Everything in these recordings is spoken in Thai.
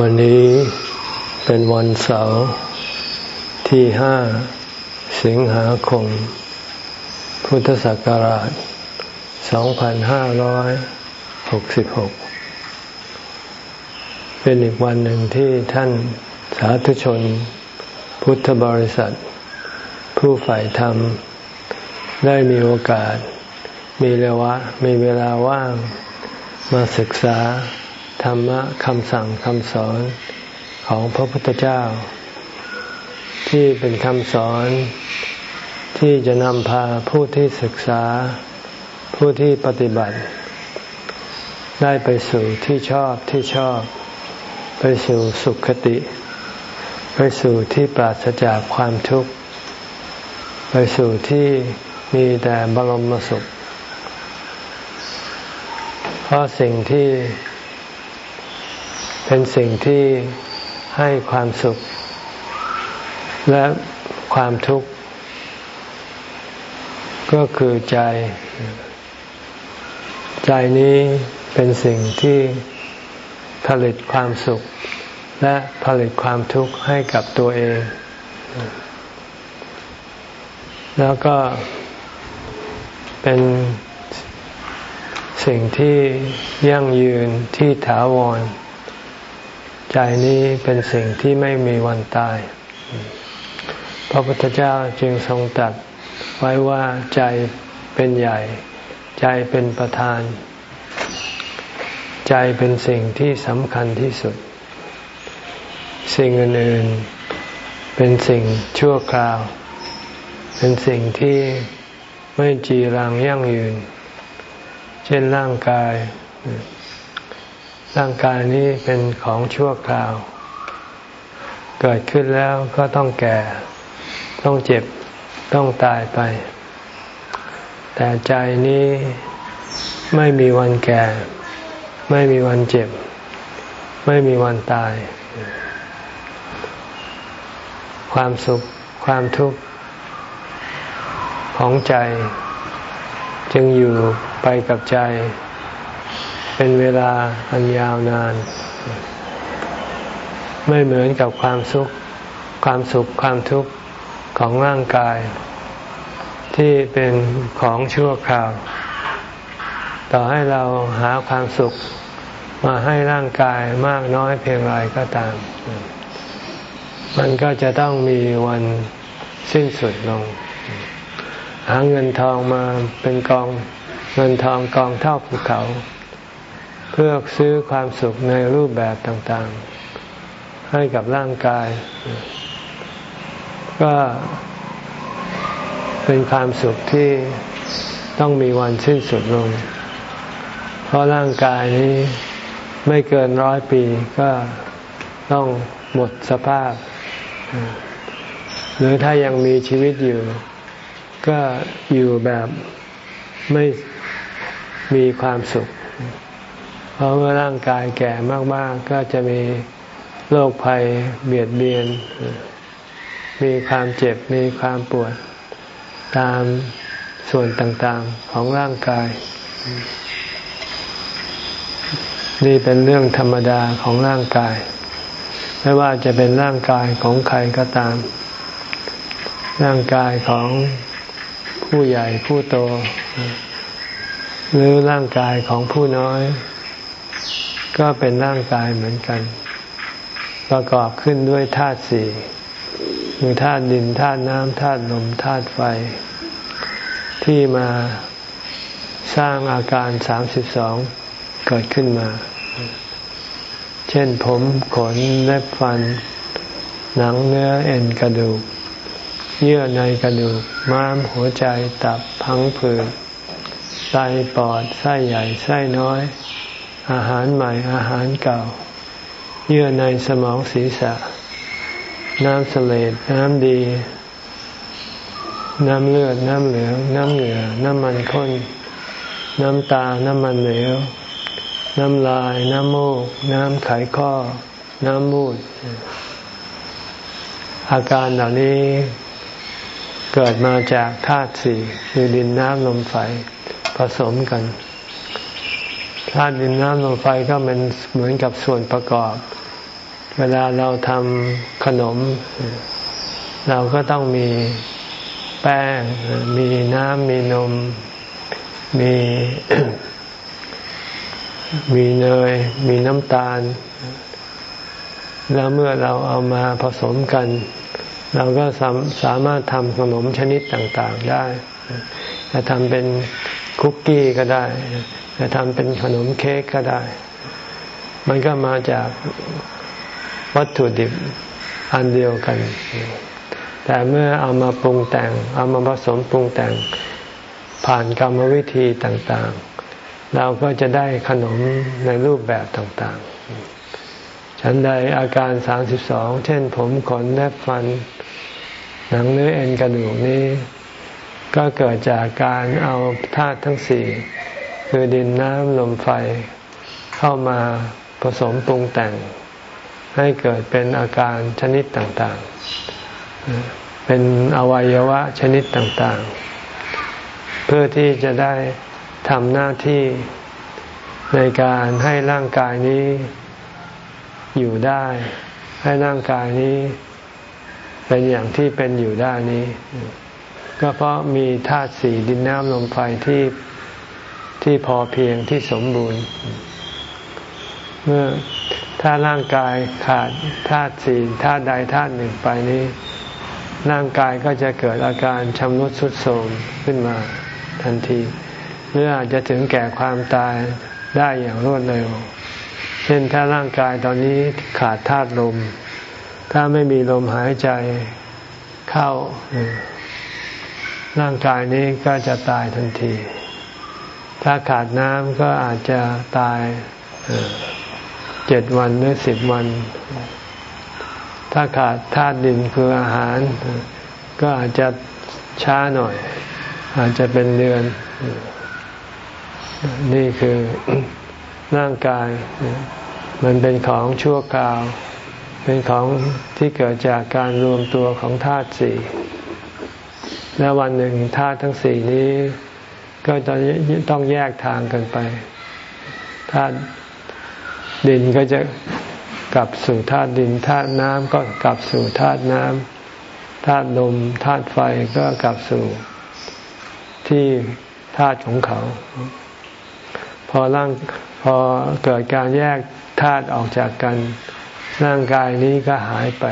วันนี้เป็นวันเสาร์ที่ห้าสิงหาคม พุทธศักราช 2566 เป็นอีกวันหนึ่งที่ท่านสาธุชน พุทธบริษัท ผู้ฝ่ายธรรม ได้มีโอกาส มีเวลามีเวลาว่างมาศึกษา ธรรมะคำสั่งคำสอนของพระพุทธเจ้า ที่เป็นคำสอนที่จะนำพาผู้ที่ศึกษาผู้ที่ปฏิบัติ ได้ไปสู่ที่ชอบที่ชอบ ไปสู่สุขคติ ไปสู่ที่ปราศจากความทุกข์ ไปสู่ที่มีแต่บรมสุข เพราะสิ่งที่ เป็นสิ่งที่ให้ความสุข และความทุกข์ ก็คือใจ ใจนี้เป็นสิ่งที่ผลิตความสุข และผลิตความทุกข์ให้กับตัวเอง แล้วก็เป็นสิ่งที่ยั่งยืนที่ถาวร ใจนี้เป็นสิ่งที่ไม่มีวันตาย พระพุทธเจ้าจึงทรงตรัสไว้ว่าใจเป็นใหญ่ ใจเป็นประธาน ใจเป็นสิ่งที่สำคัญที่สุด สิ่งอื่นๆเป็นสิ่งชั่วคราว เป็นสิ่งที่ไม่จีรังยั่งยืน เช่นร่างกาย ร่างกายนี้เป็นของชั่วคราว เกิดขึ้นแล้วก็ต้องแก่ ต้องเจ็บ ต้องตายไป แต่ใจนี้ไม่มีวันแก่ ไม่มีวันเจ็บ ไม่มีวันตาย ความสุข ความทุกข์ของใจ จึงอยู่ไปกับใจ เป็นเวลาอันยาวนาน ไม่เหมือนกับความสุข ความสุขความทุกข์ของร่างกาย ที่เป็นของชั่วคราว ต่อให้เราหาความสุขมาให้ร่างกายมากน้อยเพียงไรก็ตาม มันก็จะต้องมีวันสิ้นสุดลง หาเงินทองมาเป็นกองเงินทองกองเท่าภูเขา เพื่อซื้อความสุขในรูปแบบต่างๆ ให้กับร่างกาย ก็เป็นความสุขที่ต้องมีวันสิ้นสุดลง เพราะร่างกายนี้ไม่เกินร้อยปีก็ต้องหมดสภาพ หรือถ้ายังมีชีวิตอยู่ ก็อยู่แบบไม่มีความสุข เพราะเมื่อร่างกายแก่มาก ๆ ก็จะมีโรคภัยเบียดเบียน มีความเจ็บ มีความปวด ตามส่วนต่าง ๆ ของร่างกาย นี่เป็นเรื่องธรรมดาของร่างกาย ไม่ว่าจะเป็นร่างกายของใครก็ตาม ร่างกายของผู้ใหญ่ผู้โต หรือร่างกายของผู้น้อย ก็เป็นร่างกายเหมือนกัน ประกอบขึ้นด้วยธาตุสี่คือธาตุดินธาตุน้ำธาตุลมธาตุไฟ ที่มาสร้างอาการสามสิบสองเกิดขึ้นมา เช่นผมขนเล็บฟัน หนังเนื้อเอ็นกระดูก เยื่อในกระดูก ม้ามหัวใจตับพังผืดไตปอดไส้ใหญ่ไส้น้อย อาหารใหม่อาหารเก่า เยื่อในสมองศีรษะ น้ำเสลดน้ำดี น้ำเลือด น้ำเหลือง น้ำเหนือน้ำมันข้น น้ำตา น้ำมันเหลว น้ำลาย น้ำมูก น้ำไขข้อ น้ำมูด อาการเหล่านี้เกิดมาจากธาตุสี่คือดินน้ำลมไฟผสมกัน ธาตุดินน้ำลมไฟก็เป็นเหมือนกับส่วนประกอบ เวลาเราทำขนม เราก็ต้องมีแป้ง มีน้ำ มีนม มี มีเนย มีน้ำตาล แล้วเมื่อเราเอามาผสมกัน เราก็สาสามารถทำขนมชนิดต่าง ๆ ได้ จะทำเป็นคุกกี้ก็ได้ จะทำเป็นขนมเค้กก็ได้ มันก็มาจากวัตถุดิบอันเดียวกัน แต่เมื่อเอามาปรุงแต่ง เอามาผสมปรุงแต่งผ่านกรรมวิธีต่างๆ เราก็จะได้ขนมในรูปแบบต่างๆ ฉันใดอาการสามสิบสองเช่นผมขนแนบฟัน หนังเนื้อเอ็นกระดูกนี้ ก็เกิดจากการเอาธาตุทั้งสี่ คือดินน้ำลมไฟเข้ามาผสมปรุงแต่ง ให้เกิดเป็นอาการชนิดต่างๆ เป็นอวัยวะชนิดต่างๆ เพื่อที่จะได้ทำหน้าที่ในการให้ร่างกายนี้อยู่ได้ ให้ร่างกายนี้เป็นอย่างที่เป็นอยู่ได้นี้ ก็เพราะมีธาตุสี่ดินน้ำลมไฟที่ ที่พอเพียงที่สมบูรณ์ เมื่อถ้าร่างกายขาดธาตุสี่ธาตุใดธาตุหนึ่งไปนี้ ร่างกายก็จะเกิดอาการชำรุดทรุดโทรมขึ้นมาทันทีหรืออาจจะถึงแก่ความตายได้อย่างรวดเร็ว เช่นถ้าร่างกายตอนนี้ขาดธาตุลม ถ้าไม่มีลมหายใจเข้า ร่างกายนี้ก็จะตายทันที ถ้าขาดน้ำก็อาจจะตายเจ็ดวันหรือสิบวัน ถ้าขาดธาตุดินคืออาหาร ก็อาจจะช้าหน่อย อาจจะเป็นเดือน นี่คือร่างกาย มันเป็นของชั่วคราว เป็นของที่เกิดจากการรวมตัวของธาตุสี่และวันหนึ่งธาตุทั้งสี่นี้ ก็จะต้องแยกทางกันไปธาตุดินก็จะกลับสู่ธาตุดินธาตุน้ำก็กลับสู่ธาตุน้ำธาตุลมธาตุไฟก็กลับสู่ที่ธาตุของเขา พอร่างพอเกิดการแยกธาตุออกจากกัน ร่างกายนี้ก็หายไป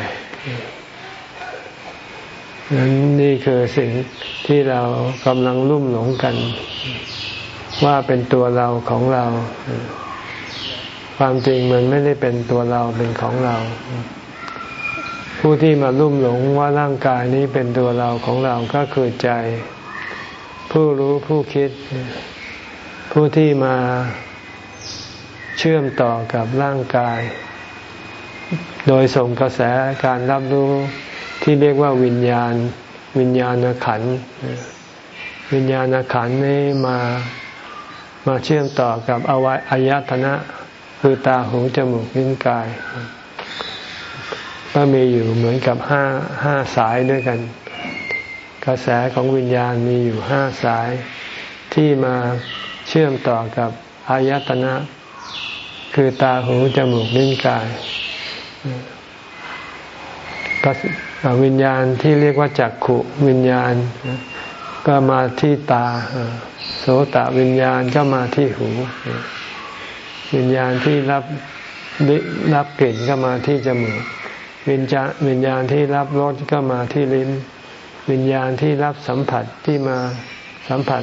นั้นนี่คือสิ่งที่เรากำลังลุ่มหลงกัน ว่าเป็นตัวเราของเรา ความจริงมันไม่ได้เป็นตัวเราเป็นของเรา ผู้ที่มาลุ่มหลงว่าร่างกายนี้เป็นตัวเราของเราก็คือใจ ผู้รู้ผู้คิด ผู้ที่มาเชื่อมต่อกับร่างกาย โดยส่งกระแสการรับรู้ ที่เรียกว่าวิญญาณ วิญญาณขัน วิญญาณขันนี้มามาเชื่อมต่อกับอวัยอายตนะคือตาหูจมูกลิ้นกาย ก็มีอยู่เหมือนกับห้าห้าสายด้วยกัน กระแสของวิญญาณมีอยู่ห้าสาย ที่มาเชื่อมต่อกับอายตนะ คือตาหูจมูกลิ้นกาย วิญญาณที่เรียกว่าจักขุวิญญาณ ก็มาที่ตา โสตวิญญาณก็มาที่หู วิญญาณที่รับรับกลิ่นก็มาที่จมูกวิญญาวิญญาณที่รับรสก็มาที่ลิ้น วิญญาณที่รับสัมผัสที่มาสัมผัส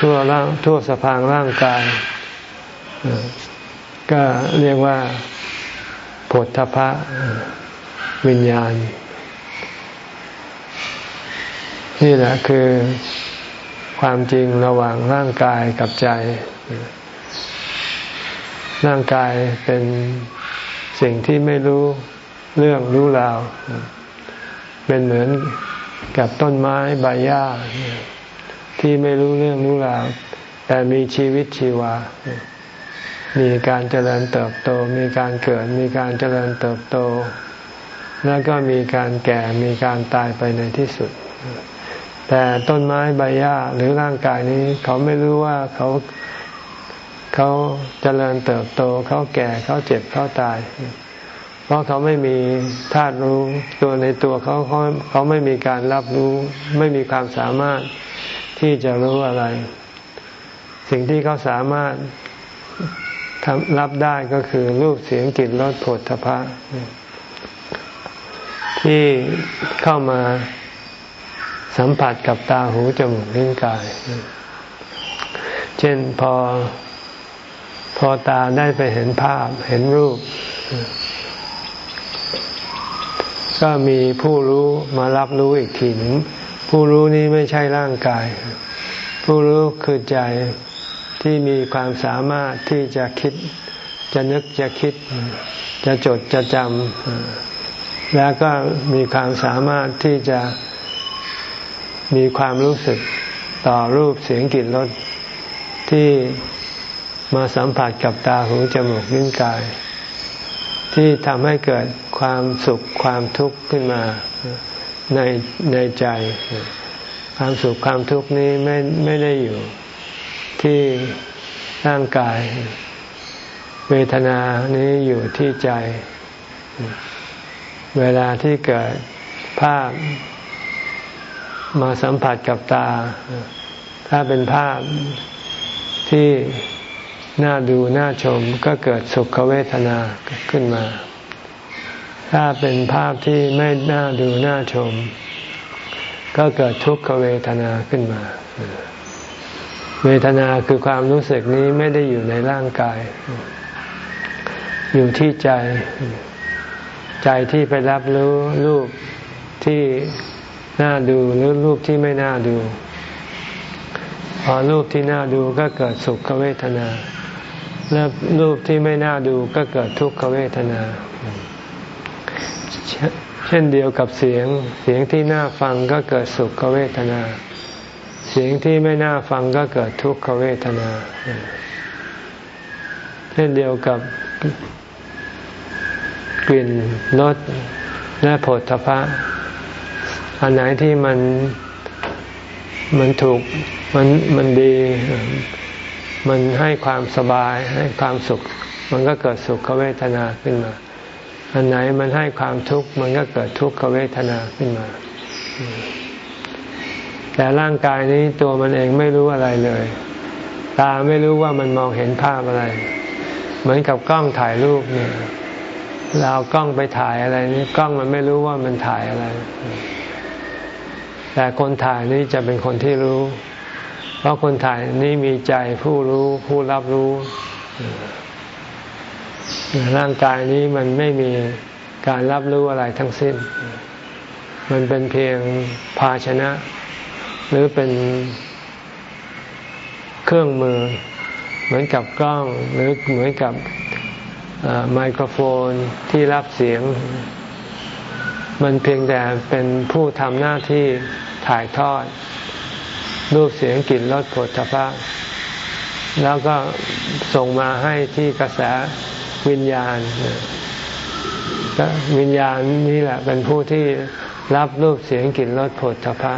ทั่วร่างทั่วสะพางร่างกาย ก็เรียกว่าผลทพะ วิญญาณ นี่แหละคือความจริงระหว่างร่างกายกับใจ ร่างกายเป็นสิ่งที่ไม่รู้เรื่องรู้ราว เป็นเหมือนกับต้นไม้ใบหญ้า ที่ไม่รู้เรื่องรู้ราว แต่มีชีวิตชีวา มีการเจริญเติบโต มีการเกิด มีการเจริญเติบโต แล้วก็มีการแก่มีการตายไปในที่สุด แต่ต้นไม้ใบหญ้าหรือร่างกายนี้ เขาไม่รู้ว่าเขาเขาเจริญเติบโตเขาแก่เขาเจ็บเขาตาย เพราะเขาไม่มีธาตุรู้ตัวในตัวเขาเขาเขาไม่มีการรับรู้ ไม่มีความสามารถที่จะรู้อะไร สิ่งที่เขาสามารถทรับได้ก็คือรูปเสียงกลิ่นรสผลทพะ ที่เข้ามาสัมผัสกับตาหูจมูกลิ้นกาย เช่นพอพอตาได้ไปเห็นภาพเห็นรูป ก็มีผู้รู้มารับรู้อีกทีหนึ่งผู้รู้นี้ไม่ใช่ร่างกาย ผู้รู้คือใจที่มีความสามารถที่จะคิด จะนึกจะคิด จะจดจะจำ แล้วก็มีความสามารถที่จะมีความรู้สึกต่อรูปเสียงกลิ่นรสที่มาสัมผัสกับตาหูจมูกลิ้นกาย ที่ทำให้เกิดความสุขความทุกข์ขึ้นมาในในใจ ความสุขความทุกข์นี้ไม่ไม่ได้อยู่ที่ร่างกาย เวทนานี้อยู่ที่ใจ เวลาที่เกิดภาพมาสัมผัสกับตา ถ้าเป็นภาพที่น่าดูน่าชมก็เกิดสุขเวทนาขึ้นมา ถ้าเป็นภาพที่ไม่น่าดูน่าชม ก็เกิดทุกขเวทนาขึ้นมา เวทนาคือความรู้สึกนี้ไม่ได้อยู่ในร่างกาย อยู่ที่ใจ ใจที่ไปรับรู้รูปที่น่าดูหรือรูปที่ไม่น่าดู พอรูปที่น่าดูก็เกิดสุขเวทนา แล้วรูปที่ไม่น่าดูก็เกิดทุกขเวทนา เช่นเดียวกับเสียง เสียงที่น่าฟังก็เกิดสุขเวทนา เสียงที่ไม่น่าฟังก็เกิดทุกขเวทนา เช่นเดียวกับ กลิ่นรสและผลทพะ อันไหนที่มันมันถูกมันมันดี มันให้ความสบายให้ความสุข มันก็เกิดสุขเวทนาขึ้นมา อันไหนมันให้ความทุกข์มันก็เกิดทุกขเวทนาขึ้นมา แต่ร่างกายนี้ตัวมันเองไม่รู้อะไรเลย ตาไม่รู้ว่ามันมองเห็นภาพอะไร เหมือนกับกล้องถ่ายรูปเนี่ย เราเอากล้องไปถ่ายอะไรนี่กล้องมันไม่รู้ว่ามันถ่ายอะไร แต่คนถ่ายนี่จะเป็นคนที่รู้ เพราะคนถ่ายนี้มีใจผู้รู้ผู้รับรู้ร่างกายนี้มันไม่มีการรับรู้อะไรทั้งสิ้น มันเป็นเพียงภาชนะ หรือเป็นเครื่องมือ เหมือนกับกล้องหรือเหมือนกับ ไมโครโฟนที่รับเสียง มันเพียงแต่เป็นผู้ทำหน้าที่ถ่ายทอด รูปเสียงกลิ่นรสผลพภะแล้วก็ส่งมาให้ที่กระแสวิญญาณ วิญญาณนี่แหละเป็นผู้ที่รับรูปเสียงกลิ่นรสผลพภะ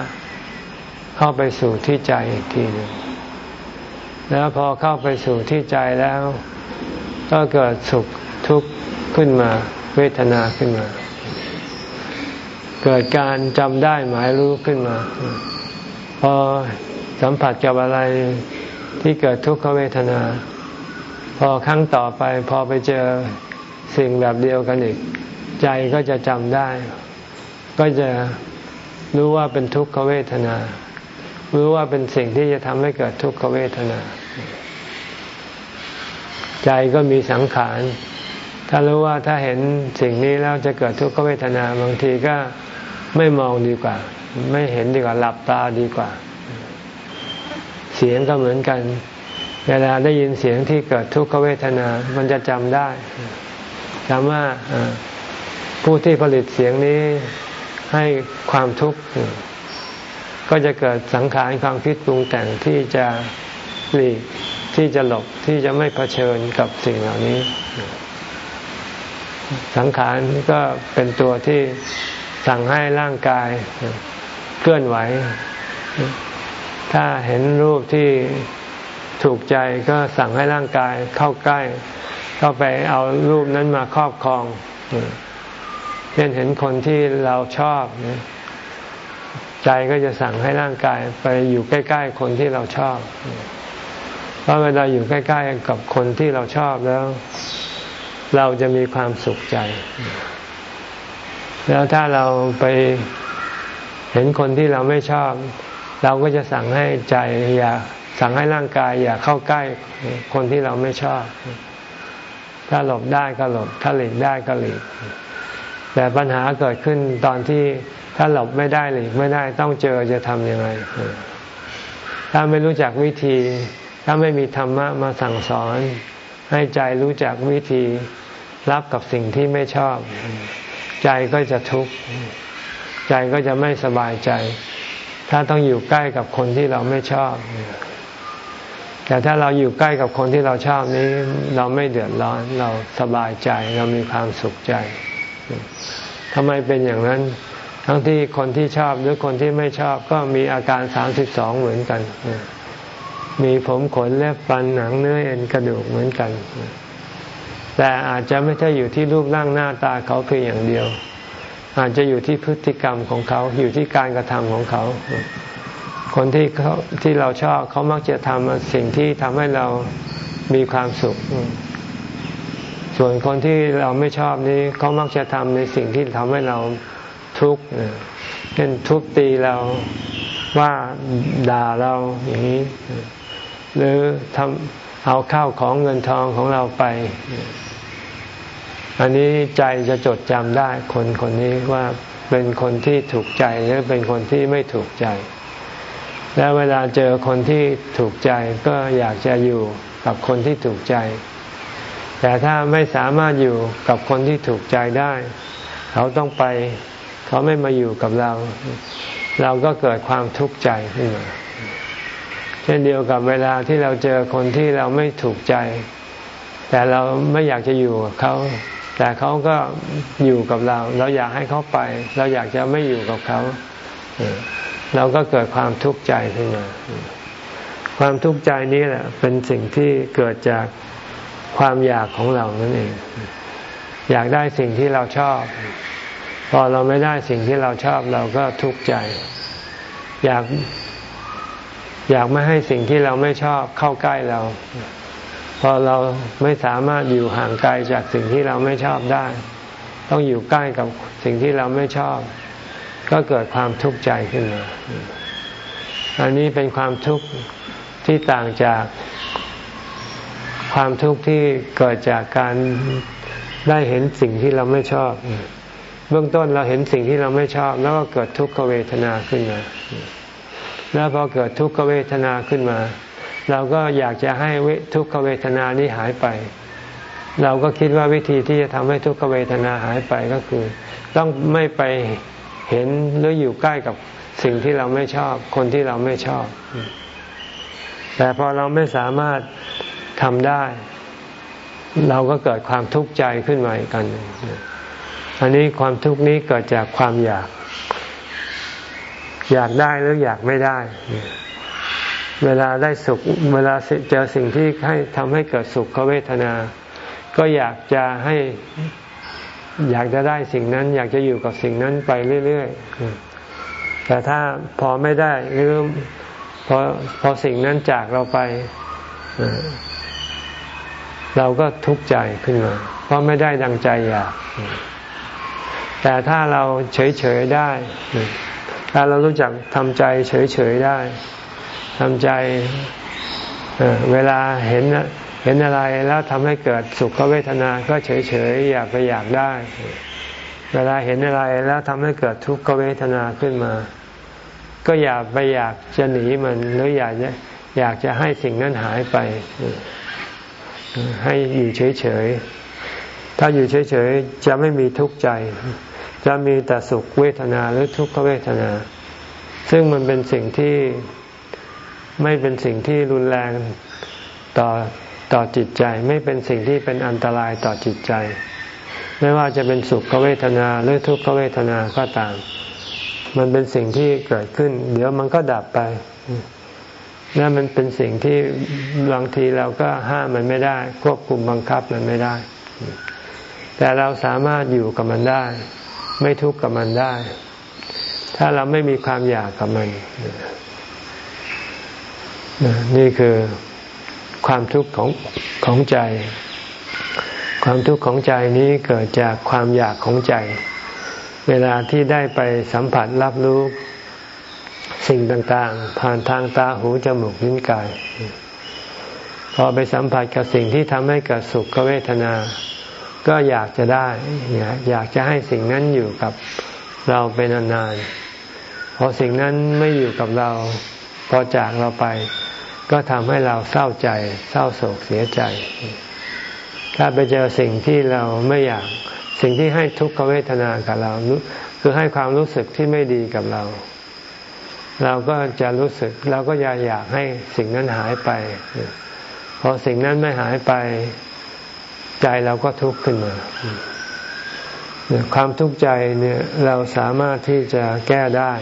เข้าไปสู่ที่ใจอีกทีหนึ่งแล้วพอเข้าไปสู่ที่ใจแล้ว ก็เกิดสุขทุกข์ขึ้นมา เวทนาขึ้นมา เกิดการจำได้หมายรู้ขึ้นมา พอสัมผัสกับอะไรที่เกิดทุกขเวทนา พอครั้งต่อไปพอไปเจอสิ่งแบบเดียวกันอีก ใจก็จะจำได้ ก็จะรู้ว่าเป็นทุกขเวทนา รู้ว่าเป็นสิ่งที่จะทำให้เกิดทุกขเวทนา ใจก็มีสังขาร ถ้ารู้ว่าถ้าเห็นสิ่งนี้แล้วจะเกิดทุกขเวทนาบางทีก็ไม่มองดีกว่า ไม่เห็นดีกว่าหลับตาดีกว่า เสียงก็เหมือนกัน เวลาได้ยินเสียงที่เกิดทุกขเวทนา มันจะจำได้จำว่าผู้ที่ผลิตเสียงนี้ให้ความทุกข์ก็จะเกิดสังขารความคิดปรุงแต่งที่จะหลีก ที่จะหลบที่จะไม่เผชิญกับสิ่งเหล่านี้ สังขารก็เป็นตัวที่สั่งให้ร่างกายเคลื่อนไหว ถ้าเห็นรูปที่ถูกใจก็สั่งให้ร่างกายเข้าใกล้ เข้าไปเอารูปนั้นมาครอบครองเช่นเห็นคนที่เราชอบใจก็จะสั่งให้ร่างกายไปอยู่ใกล้ ๆ คนที่เราชอบ เพราะเวลาอยู่ใกล้ ๆ กับคนที่เราชอบแล้ว เราจะมีความสุขใจ แล้วถ้าเราไปเห็นคนที่เราไม่ชอบ เราก็จะสั่งให้ใจอย่าสั่งให้ร่างกาย อย่าเข้าใกล้คนที่เราไม่ชอบ ถ้าหลบได้ก็หลบ ถ้าหลีกได้ก็หลีก แต่ปัญหาเกิดขึ้นตอนที่ถ้าหลบไม่ได้หลีกไม่ได้ต้องเจอจะทำยังไงถ้าไม่รู้จักวิธี ถ้าไม่มีธรรมะมาสั่งสอน ให้ใจรู้จักวิธีรับกับสิ่งที่ไม่ชอบ ใจก็จะทุกข์ใจก็จะไม่สบายใจ ถ้าต้องอยู่ใกล้กับคนที่เราไม่ชอบ แต่ถ้าเราอยู่ใกล้กับคนที่เราชอบนี้ เราไม่เดือดร้อนเราสบายใจ เรามีความสุขใจทำไมเป็นอย่างนั้น ทั้งที่คนที่ชอบหรือคนที่ไม่ชอบก็มีอาการสามสิบสองเหมือนกัน มีผมขนเล็บฟันหนังเนื้อเอ็นกระดูกเหมือนกัน แต่อาจจะไม่ใช่อยู่ที่รูปร่างหน้าตาเขาเพียงอย่างเดียว อาจจะอยู่ที่พฤติกรรมของเขาอยู่ที่การกระทำของเขา คนที่เขาที่เราชอบเขามักจะทำสิ่งที่ทำให้เรามีความสุข ส่วนคนที่เราไม่ชอบนี้เขามักจะทำในสิ่งที่ทำให้เราทุกข์เช่นทุบตีเราว่าด่าเราอย่างนี้ หรือทำเอาข้าวของเงินทองของเราไป อันนี้ใจจะจดจำได้คนคนนี้ว่าเป็นคนที่ถูกใจหรือเป็นคนที่ไม่ถูกใจ และเวลาเจอคนที่ถูกใจก็อยากจะอยู่กับคนที่ถูกใจ แต่ถ้าไม่สามารถอยู่กับคนที่ถูกใจได้ เขาต้องไป เขาไม่มาอยู่กับเรา เราก็เกิดความทุกข์ใจขึ้นมา เช่นเดียวกับเวลาที่เราเจอคนที่เราไม่ถูกใจ แต่เราไม่อยากจะอยู่กับเขา แต่เขาก็อยู่กับเรา เราอยากให้เขาไป เราอยากจะไม่อยู่กับเขาเราก็เกิดความทุกข์ใจขึ้นมา ความทุกข์ใจนี้แหละ เป็นสิ่งที่เกิดจากความอยากของเรานั่นเอง อยากได้สิ่งที่เราชอบ พอเราไม่ได้สิ่งที่เราชอบเราก็ทุกข์ใจ อยาก อยากไม่ให้สิ่งที่เราไม่ชอบเข้าใกล้เรา พอเราไม่สามารถอยู่ห่างไกลจากสิ่งที่เราไม่ชอบได้ ต้องอยู่ใกล้กับสิ่งที่เราไม่ชอบ ก็เกิดความทุกข์ใจขึ้นมาอันนี้เป็นความทุกข์ที่ต่างจากความทุกข์ที่เกิดจากการได้เห็นสิ่งที่เราไม่ชอบ เบื้องต้นเราเห็นสิ่งที่เราไม่ชอบ แล้วก็เกิดทุกขเวทนาขึ้นมา แล้วพอเกิดทุกขเวทนาขึ้นมา เราก็อยากจะให้ทุกขเวทนานี้หายไป เราก็คิดว่าวิธีที่จะทำให้ทุกขเวทนาหายไปก็คือ ต้องไม่ไปเห็นหรืออยู่ใกล้กับสิ่งที่เราไม่ชอบ คนที่เราไม่ชอบ แต่พอเราไม่สามารถทำได้ เราก็เกิดความทุกข์ใจขึ้นมาอีกกันอันนี้ความทุกข์นี้เกิดจากความอยาก อยากได้หรืออยากไม่ได้ เวลาได้สุข เวลาเจอสิ่งที่ให้ทำให้เกิดสุขเวทนา ก็อยากจะให้อยากจะได้สิ่งนั้น อยากจะอยู่กับสิ่งนั้นไปเรื่อยๆ แต่ถ้าพอไม่ได้หรือพอพอสิ่งนั้นจากเราไป เราก็ทุกข์ใจขึ้นมา เพราะไม่ได้ดังใจอยาก แต่ถ้าเราเฉยๆได้ ถ้าเรารู้จักทำใจเฉยๆได้ทำใจเวลาเห็นเห็นอะไรแล้วทำให้เกิดสุขเวทนา ก็เฉยเฉยอยากไปอยากได้ เวลาเห็นอะไรแล้วทำให้เกิดทุกขเวทนาขึ้นมา ก็อยากไปอยากจะหนีมันหรืออยากจะอยากจะให้สิ่งนั้นหายไป ให้อยู่เฉยเฉยถ้าอยู่เฉยเฉยจะไม่มีทุกข์ใจ จะมีแต่สุขเวทนาหรือทุกขเวทนา ซึ่งมันเป็นสิ่งที่ไม่เป็นสิ่งที่รุนแรงต่อต่อจิตใจ ไม่เป็นสิ่งที่เป็นอันตรายต่อจิตใจ ไม่ว่าจะเป็นสุขเวทนาหรือทุกขเวทนาก็ตาม มันเป็นสิ่งที่เกิดขึ้น เดี๋ยวมันก็ดับไปนั่นมันเป็นสิ่งที่บางทีเราก็ห้ามมันไม่ได้ ควบคุมบังคับมันไม่ได้ แต่เราสามารถอยู่กับมันได้ ไม่ทุกข์กับมันได้ ถ้าเราไม่มีความอยากกับมัน นี่คือความทุกข์ของของใจ ความทุกข์ของใจนี้เกิดจากความอยากของใจ เวลาที่ได้ไปสัมผัสรับรู้สิ่งต่างๆ ผ่านทางตาหูจมูกลิ้นกาย พอไปสัมผัสกับสิ่งที่ทำให้เกิดสุขเวทนา ก็อยากจะได้ อยากจะให้สิ่งนั้นอยู่กับเราเป็นนานๆพอสิ่งนั้นไม่อยู่กับเรา พอจากเราไป ก็ทำให้เราเศร้าใจ เศร้าโศกเสียใจ ถ้าไปเจอสิ่งที่เราไม่อยาก สิ่งที่ให้ทุกขเวทนากับเรา คือให้ความรู้สึกที่ไม่ดีกับเรา เราก็จะรู้สึก เราก็อยากอยากให้สิ่งนั้นหายไป พอสิ่งนั้นไม่หายไป ใจเราก็ทุกข์ขึ้นมาความทุกข์ใจเนี่ยเราสามารถที่จะแก้ได้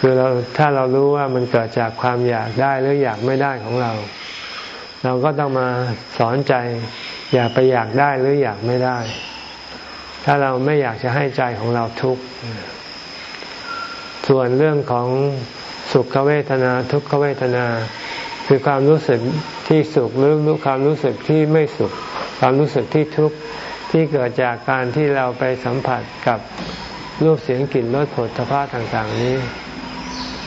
คือเราถ้าเรารู้ว่ามันเกิดจากความอยากได้หรืออยากไม่ได้ของเรา เราก็ต้องมาสอนใจ อย่าไปอยากได้หรืออยากไม่ได้ ถ้าเราไม่อยากจะให้ใจของเราทุกข์ส่วนเรื่องของสุขเวทนาทุกขเวทนา คือความรู้สึก ที่สุขหรือความรู้สึกที่ไม่สุข ความรู้สึกที่ทุกข์ที่เกิดจากการที่เราไปสัมผัสกับรูปเสียงกลิ่นรสผลสภาพต่าง ๆ นี้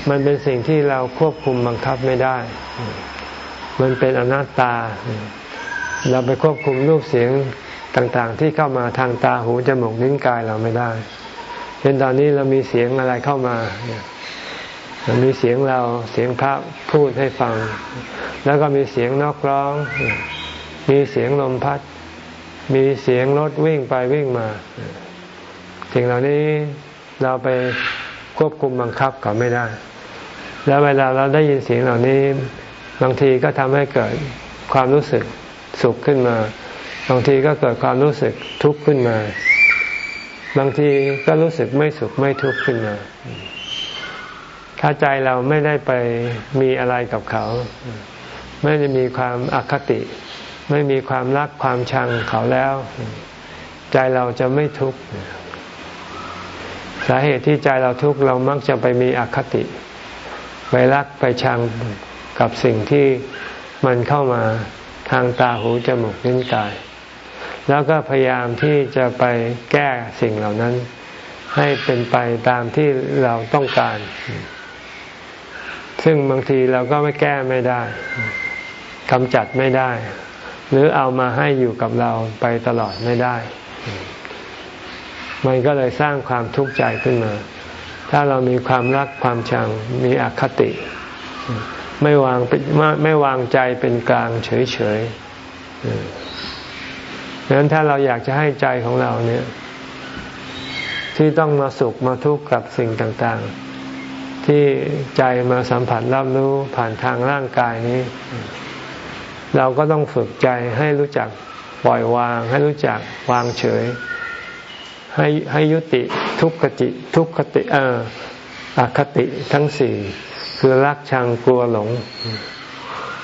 มันเป็นสิ่งที่เราควบคุมบังคับไม่ได้ มันเป็นอนัตตา เราไปควบคุมรูปเสียงต่างๆ ที่เข้ามาทางตาหูจมูกนิ้วกายเราไม่ได้เช่นตอนนี้เรามีเสียงอะไรเข้ามา มีเสียงเราเสียงพระพูดให้ฟัง แล้วก็มีเสียงนกร้อง มีเสียงลมพัด มีเสียงรถวิ่งไปวิ่งมาสิ่งเหล่านี้เราไปควบคุมบังคับเขาไม่ได้ แล้วเวลาเราได้ยินเสียงเหล่านี้ บางทีก็ทำให้เกิดความรู้สึกสุขขึ้นมา บางทีก็เกิดความรู้สึกทุกข์ขึ้นมา บางทีก็รู้สึกไม่สุขไม่ทุกข์ขึ้นมา ถ้าใจเราไม่ได้ไปมีอะไรกับเขา ไม่ได้มีความอคติ ไม่มีความรักความชังเขาแล้ว ใจเราจะไม่ทุกข์สาเหตุที่ใจเราทุกข์เรามักจะไปมีอคติไปรักไปชังกับสิ่งที่มันเข้ามาทางตาหูจมูกนิ้วกาย แล้วก็พยายามที่จะไปแก้สิ่งเหล่านั้น ให้เป็นไปตามที่เราต้องการ ซึ่งบางทีเราก็ไม่แก้ไม่ได้กำจัดไม่ได้ หรือเอามาให้อยู่กับเราไปตลอดไม่ได้ มันก็เลยสร้างความทุกข์ใจขึ้นมา ถ้าเรามีความรักความชังมีอคติ ไม่วางไม่วางใจเป็นกลางเฉยๆดังนั้นถ้าเราอยากจะให้ใจของเราเนี่ย ที่ต้องมาสุขมาทุกข์กับสิ่งต่าง ๆ ที่ใจมาสัมผัสรับรู้ผ่านทางร่างกายนี้ เราก็ต้องฝึกใจให้รู้จักปล่อยวาง ให้รู้จักวางเฉย ให้ให้ยุติทุกขติทุกขติเอออคติทั้งสี่คือรักชังกลัวหลง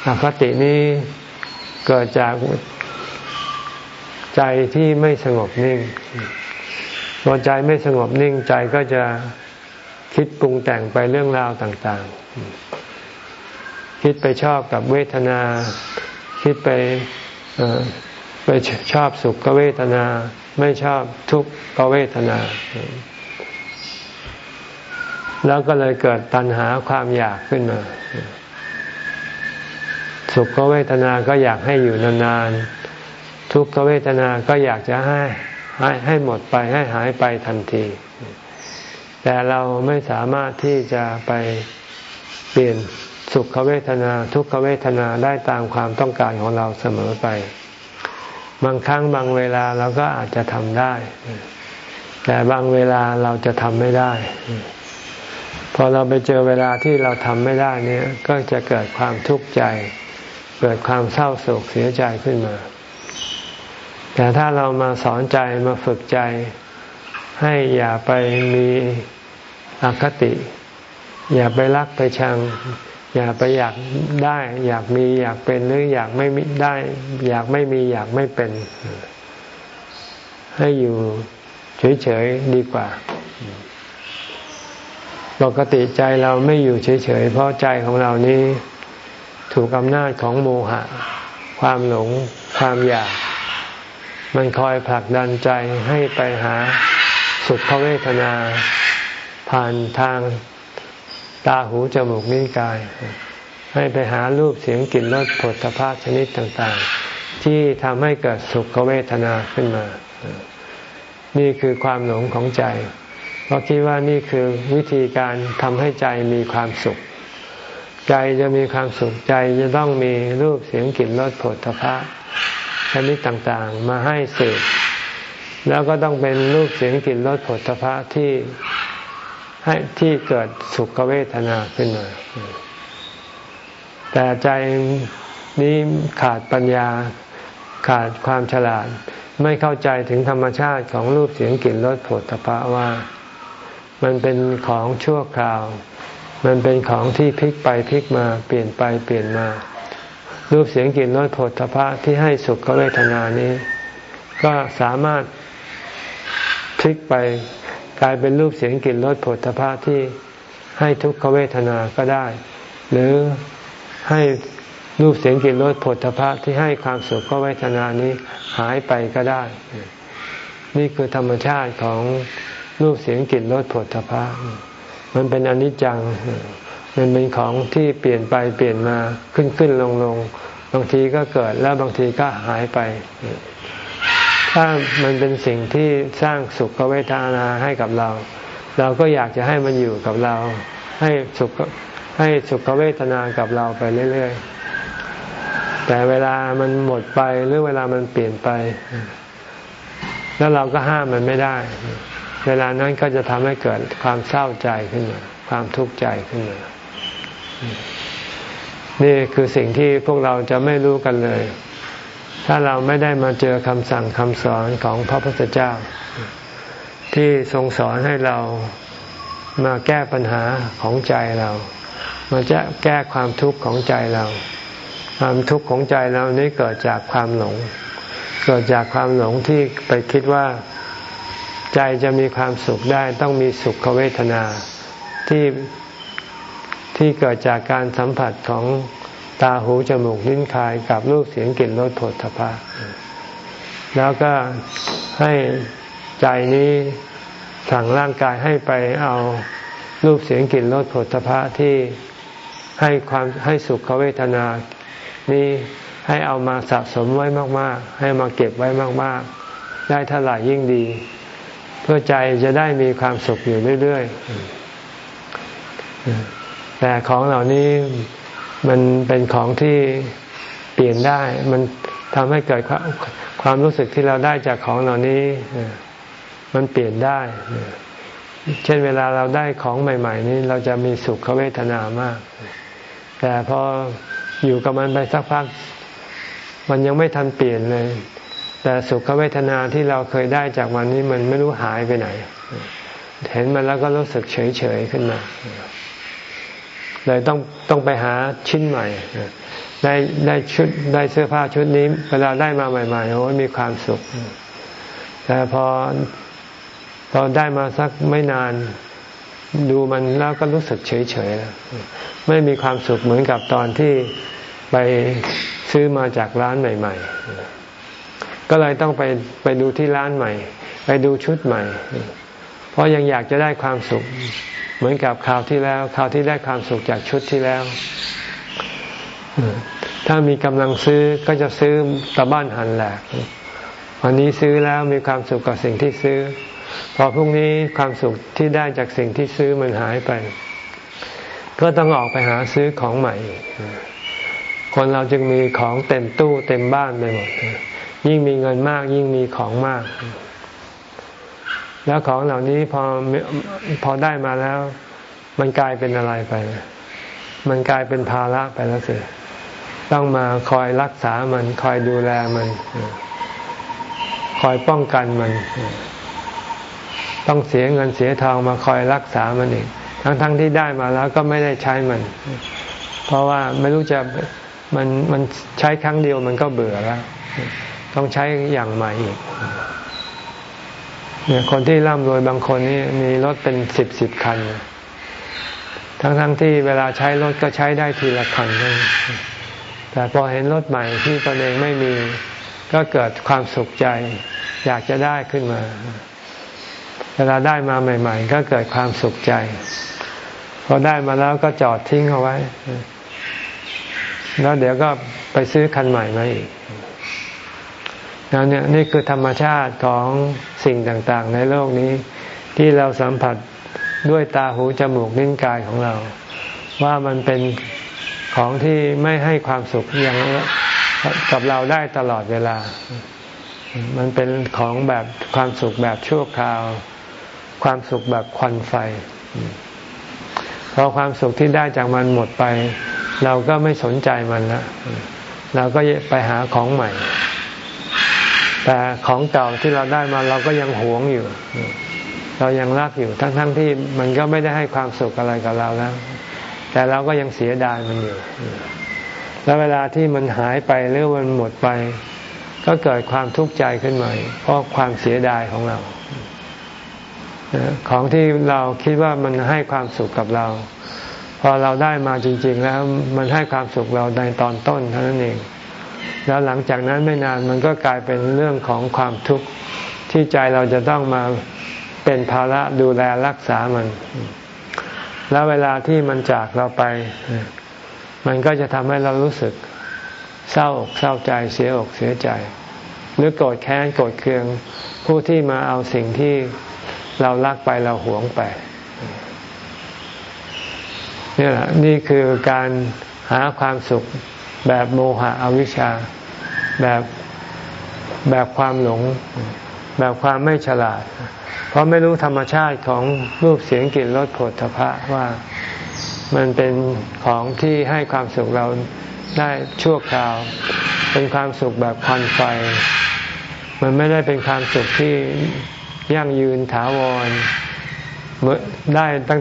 อคตินี้เกิดจากใจที่ไม่สงบนิ่งพอใจไม่สงบนิ่งใจก็จะ คิดปรุงแต่งไปเรื่องราวต่างๆ คิดไปชอบกับเวทนา คิดไปไปชอบสุขก็เวทนา ไม่ชอบทุกข์ก็เวทนา แล้วก็เลยเกิดตัณหาความอยากขึ้นมา สุขก็เวทนาก็อยากให้อยู่นานๆทุกขเวทนาก็อยากจะให้ให้ให้หมดไปให้หายไปทันที แต่เราไม่สามารถที่จะไปเปลี่ยนสุขเวทนา ทุกขเวทนาได้ตามความต้องการของเราเสมอไป บางครั้งบางเวลาเราก็อาจจะทำได้ แต่บางเวลาเราจะทำไม่ได้ พอเราไปเจอเวลาที่เราทำไม่ได้เนี่ยก็จะเกิดความทุกข์ใจ เกิดความเศร้าโศกเสียใจขึ้นมา แต่ถ้าเรามาสอนใจมาฝึกใจให้อย่าไปมี อคติ อย่าไปรักไปชัง อย่าไปอยากได้ อยากมีอยากเป็นหรืออยากไม่ได้ อยากไม่มีอยากไม่เป็น ให้อยู่เฉยๆดีกว่า ปกติใจเราไม่อยู่เฉยๆเพราะใจของเรานี้ถูกอำนาจของโมหะ ความหลง ความอยาก มันคอยผลักดันใจให้ไปหาสุขเวทนา ผ่านทางตาหูจมูกนิ้วกาย ให้ไปหารูปเสียงกลิ่นรสผลพาชนิดต่างๆ ที่ทำให้เกิดสุขเวทนาขึ้นมา นี่คือความหลงของใจเพราะคิดว่านี่คือวิธีการทำให้ใจมีความสุข ใจจะมีความสุขใจจะต้องมีรูปเสียงกลิ่นรสผลพะชนิดต่างๆ มาให้เสพแล้วก็ต้องเป็นรูปเสียงกลิ่นรสผลพะที่ ให้ที่เกิดสุขเวทนาขึ้นมา แต่ใจนี้ขาดปัญญาขาดความฉลาด ไม่เข้าใจถึงธรรมชาติของรูปเสียงกลิ่นรสผลตภะว่า มันเป็นของชั่วคราว มันเป็นของที่พลิกไปพลิกมาเปลี่ยนไปเปลี่ยนมา รูปเสียงกลิ่นรสผลตภะที่ให้สุขเวทนานี้ ก็สามารถพลิกไป กลายเป็นรูปเสียงกลิ่นรสผลพะที่ให้ทุกขเวทนาก็ได้ หรือให้รูปเสียงกลิ่นรสผลพะที่ให้ความสุขเวทนานี้หายไปก็ได้ นี่คือธรรมชาติของรูปเสียงกลิ่นรสผลพะมันเป็นอนิจจังมันเป็นของที่เปลี่ยนไปเปลี่ยนมาขึ้นขึ้นลงลงบางทีก็เกิดแล้วบางทีก็หายไป ถ้ามันเป็นสิ่งที่สร้างสุขเวทนาให้กับเรา เราก็อยากจะให้มันอยู่กับเรา ให้สุขให้สุขเวทนากับเราไปเรื่อยๆ แต่เวลามันหมดไปหรือเวลามันเปลี่ยนไป แล้วเราก็ห้ามมันไม่ได้ เวลานั้นก็จะทำให้เกิดความเศร้าใจขึ้นมาความทุกข์ใจขึ้นมานี่คือสิ่งที่พวกเราจะไม่รู้กันเลย ถ้าเราไม่ได้มาเจอคำสั่งคำสอนของพระพุทธเจ้า ที่ทรงสอนให้เรามาแก้ปัญหาของใจเรา มาจะแก้ความทุกข์ของใจเรา ความทุกข์ของใจเรานี้เกิดจากความหลง เกิดจากความหลงที่ไปคิดว่าใจจะมีความสุขได้ต้องมีสุขเวทนาที่ที่เกิดจากการสัมผัสของ ตาหูจมูกลิ้นกายกับรูปเสียงกลิ่นรสผลทพะแล้วก็ให้ใจนี้สั่งร่างกายให้ไปเอารูปเสียงกลิ่นรสผลทพะที่ให้ความให้สุขเวทนา นี้ให้เอามาสะสมไว้มาก ๆ ให้มาเก็บไว้มาก ๆ ได้เท่าไหร่ยิ่งดี เพื่อใจจะได้มีความสุขอยู่เรื่อย ๆ แต่ของเหล่านี้ มันเป็นของที่เปลี่ยนได้ มันทำให้เกิดความรู้สึกที่เราได้จากของเหล่านี้ มันเปลี่ยนได้ เช่นเวลาเราได้ของใหม่ ๆ นี้เราจะมีสุขเวทนามาก แต่พออยู่กับมันไปสักพัก มันยังไม่ทันเปลี่ยนเลย แต่สุขเวทนาที่เราเคยได้จากมันนี้มันไม่รู้หายไปไหน เห็นมันแล้วก็รู้สึกเฉยๆขึ้นมา เลยต้องต้องไปหาชิ้นใหม่ ได้ได้ชุดได้เสื้อผ้าชุดนี้ เวลาได้มาใหม่ ๆ โอ้มีความสุข แต่พอพอได้มาสักไม่นานดูมันแล้วก็รู้สึกเฉยๆแล้วไม่มีความสุขเหมือนกับตอนที่ไปซื้อมาจากร้านใหม่ ๆ ก็เลยต้องไปไปดูที่ร้านใหม่ ไปดูชุดใหม่ เพราะยังอยากจะได้ความสุข เหมือนกับคราวที่แล้วคราวที่ได้ความสุขจากชุดที่แล้ว ถ้ามีกำลังซื้อก็จะซื้อตะบ้านหันแหลกวันนี้ซื้อแล้วมีความสุขกับสิ่งที่ซื้อ พอพรุ่งนี้ความสุขที่ได้จากสิ่งที่ซื้อมันหายไป ก็ต้องออกไปหาซื้อของใหม่ คนเราจึงมีของเต็มตู้เต็มบ้านไปหมดยิ่งมีเงินมากยิ่งมีของมาก แล้วของเหล่านี้พอพอได้มาแล้ว มันกลายเป็นอะไรไป มันกลายเป็นภาระไปแล้วสิต้องมาคอยรักษามัน คอยดูแลมัน คอยป้องกันมัน ต้องเสียเงินเสียทองมาคอยรักษามันอีกทั้งๆทที่ได้มาแล้วก็ไม่ได้ใช้มัน เพราะว่าไม่รู้จะมันมันใช้ครั้งเดียวมันก็เบื่อแล้ว ต้องใช้อย่างใหม่อีก คนที่ร่ำรวยบางคนนี่มีรถเป็นสิบสิบคัน ทั้งๆทที่เวลาใช้รถก็ใช้ได้ทีละคันแต่พอเห็นรถใหม่ที่ตนเองไม่มีก็เกิดความสุขใจ อยากจะได้ขึ้นมา เวลาได้มาใหม่ ๆ ก็เกิดความสุขใจ พอได้มาแล้วก็จอดทิ้งเอาไว้ แล้วเดี๋ยวก็ไปซื้อคันใหม่มาอีก นเนี่ยนี่คือธรรมชาติของสิ่งต่างๆ ในโลกนี้ ที่เราสัมผัสด้วยตาหูจมูกนิ้นกายของเรา ว่ามันเป็นของที่ไม่ให้ความสุขอย่างกับเราได้ตลอดเวลา มันเป็นของแบบความสุขแบบชั่วคราว ความสุขแบบควันไฟ พอความสุขที่ได้จากมันหมดไป เราก็ไม่สนใจมันล้วเราก็ไปหาของใหม่ แต่ของเก่าที่เราได้มาเราก็ยังหวงอยู่ เรายังรักอยู่ทั้งๆทที่มันก็ไม่ได้ให้ความสุขอะไรกับเราแล้ว แต่เราก็ยังเสียดายมันอยู่ แล้วเวลาที่มันหายไปหรือมันหมดไป ก็เกิดความทุกข์ใจขึ้นมาเพราะความเสียดายของเรา ของที่เราคิดว่ามันให้ความสุขกับเรา พอเราได้มาจริง ๆ แล้วมันให้ความสุขเราในตอนต้นเท่านั้นเอง แล้วหลังจากนั้นไม่นานมันก็กลายเป็นเรื่องของความทุกข์ที่ใจเราจะต้องมาเป็นภาระดูแลรักษามัน แล้วเวลาที่มันจากเราไป มันก็จะทำให้เรารู้สึกเศร้าอกเศร้าใจเสียอกเสียใจ หรือโกรธแค้นโกรธเคือง ผู้ที่มาเอาสิ่งที่เรารักไปเราหวงไปนี่แหละนี่คือการหาความสุข แบบโมหะอวิชชา แบบแบบความหลง แบบความไม่ฉลาด เพราะไม่รู้ธรรมชาติของรูปเสียงกลิ่นรสผลทพะว่ามันเป็นของที่ให้ความสุขเราได้ชั่วคราว เป็นความสุขแบบควันไฟ มันไม่ได้เป็นความสุขที่ยั่งยืนถาวรเมื่อได้ตั้ง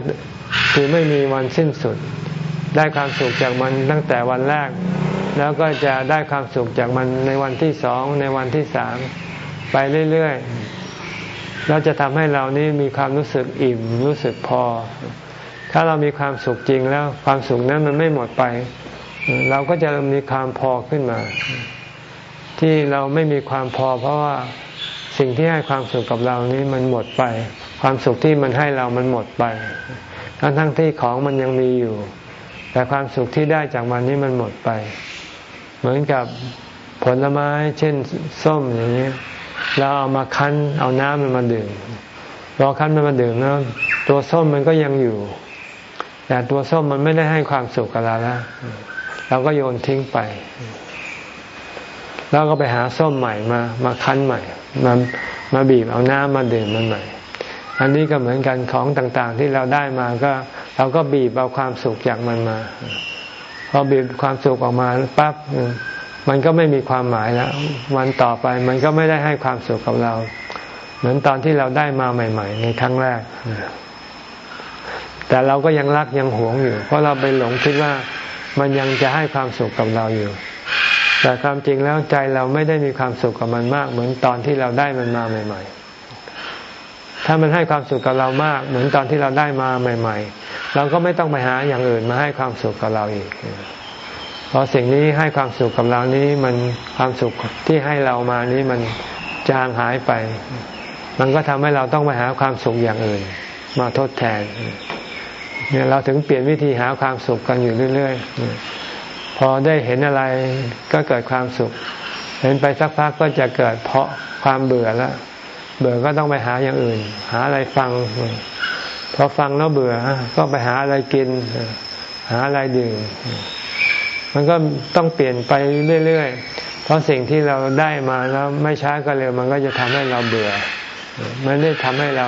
คือไม่มีวันสิ้นสุด ได้ความสุขจากมันตั้งแต่วันแรก แล้วก็จะได้ความสุขจากมันในวันที่สองในวันที่สามไปเรื่อยๆแล้วจะทำให้เรานี่มีความรู้สึกอิ่มรู้สึกพอ ถ้าเรามีความสุขจริงแล้วความสุขนั้นมันไม่หมดไป เราก็จะมีความพอขึ้นมา ที่เราไม่มีความพอ เพราะว่าสิ่งที่ให้ความสุขกับเรานี้มันหมดไป ความสุขที่มันให้เรามันหมดไปทั้งทั้งที่ของมันยังมีอยู่ แต่ความสุขที่ได้จากมันนี้มันหมดไป เหมือนกับผลไม้เช่นส้มอย่างนี้เราเอามาคั้นเอาน้ำมันมาดื่มรอคั้นมันมาดื่มแล้วตัวส้มมันก็ยังอยู่ แต่ตัวส้มมันไม่ได้ให้ความสุขกับเราแล้วเราก็โยนทิ้งไป แล้วก็ไปหาส้มใหม่มา มาคั้นใหม่ มามาบีบเอาน้ำมาดื่มมันใหม่ อันนี้ก็เหมือนกันของต่างๆ ที่เราได้มาก็ เราก็บีบเอาความสุขจากมันมา พอบีบความสุขออกมาปั๊บมันก็ไม่มีความหมายแล้ววันต่อไปมันก็ไม่ได้ให้ความสุขกับเรา เหมือนตอนที่เราได้มาใหม่ ๆ ในครั้งแรก แต่เราก็ยังรักยังหวงอยู่ เพราะเราไปหลงคิดว่ามันยังจะให้ความสุขกับเราอยู่ แต่ความจริงแล้วใจเราไม่ได้มีความสุขกับมันมาก เหมือนตอนที่เราได้มันมาใหม่ ๆ ถ้ามันให้ความสุขกับเรามาก เหมือนตอนที่เราได้มาใหม่ ๆ เราก็ไม่ต้องไปหาอย่างอื่นมาให้ความสุขกับเราอีกเพราะสิ่งนี้ให้ความสุขกับเรานี้มันความสุขที่ให้เรามานี้มันจางหายไป มันก็ทำให้เราต้องไปหาความสุขอย่างอื่น มาทดแทนเนี่ยเราถึงเปลี่ยนวิธีหาความสุขกันอยู่เรื่อยๆ พอได้เห็นอะไรก็เกิดความสุข เห็นไปสักพักก็จะเกิดเพราะความเบื่อแล้ว เบื่อก็ต้องไปหาอย่างอื่น หาอะไรฟัง พอฟังแล้วเบื่อก็ไปหาอะไรกิน หาอะไรดื่ม มันก็ต้องเปลี่ยนไปเรื่อยๆ เพราะสิ่งที่เราได้มาแล้วไม่ช้าก็เร็ว มันก็จะทำให้เราเบื่อ มันได้ทำให้เรา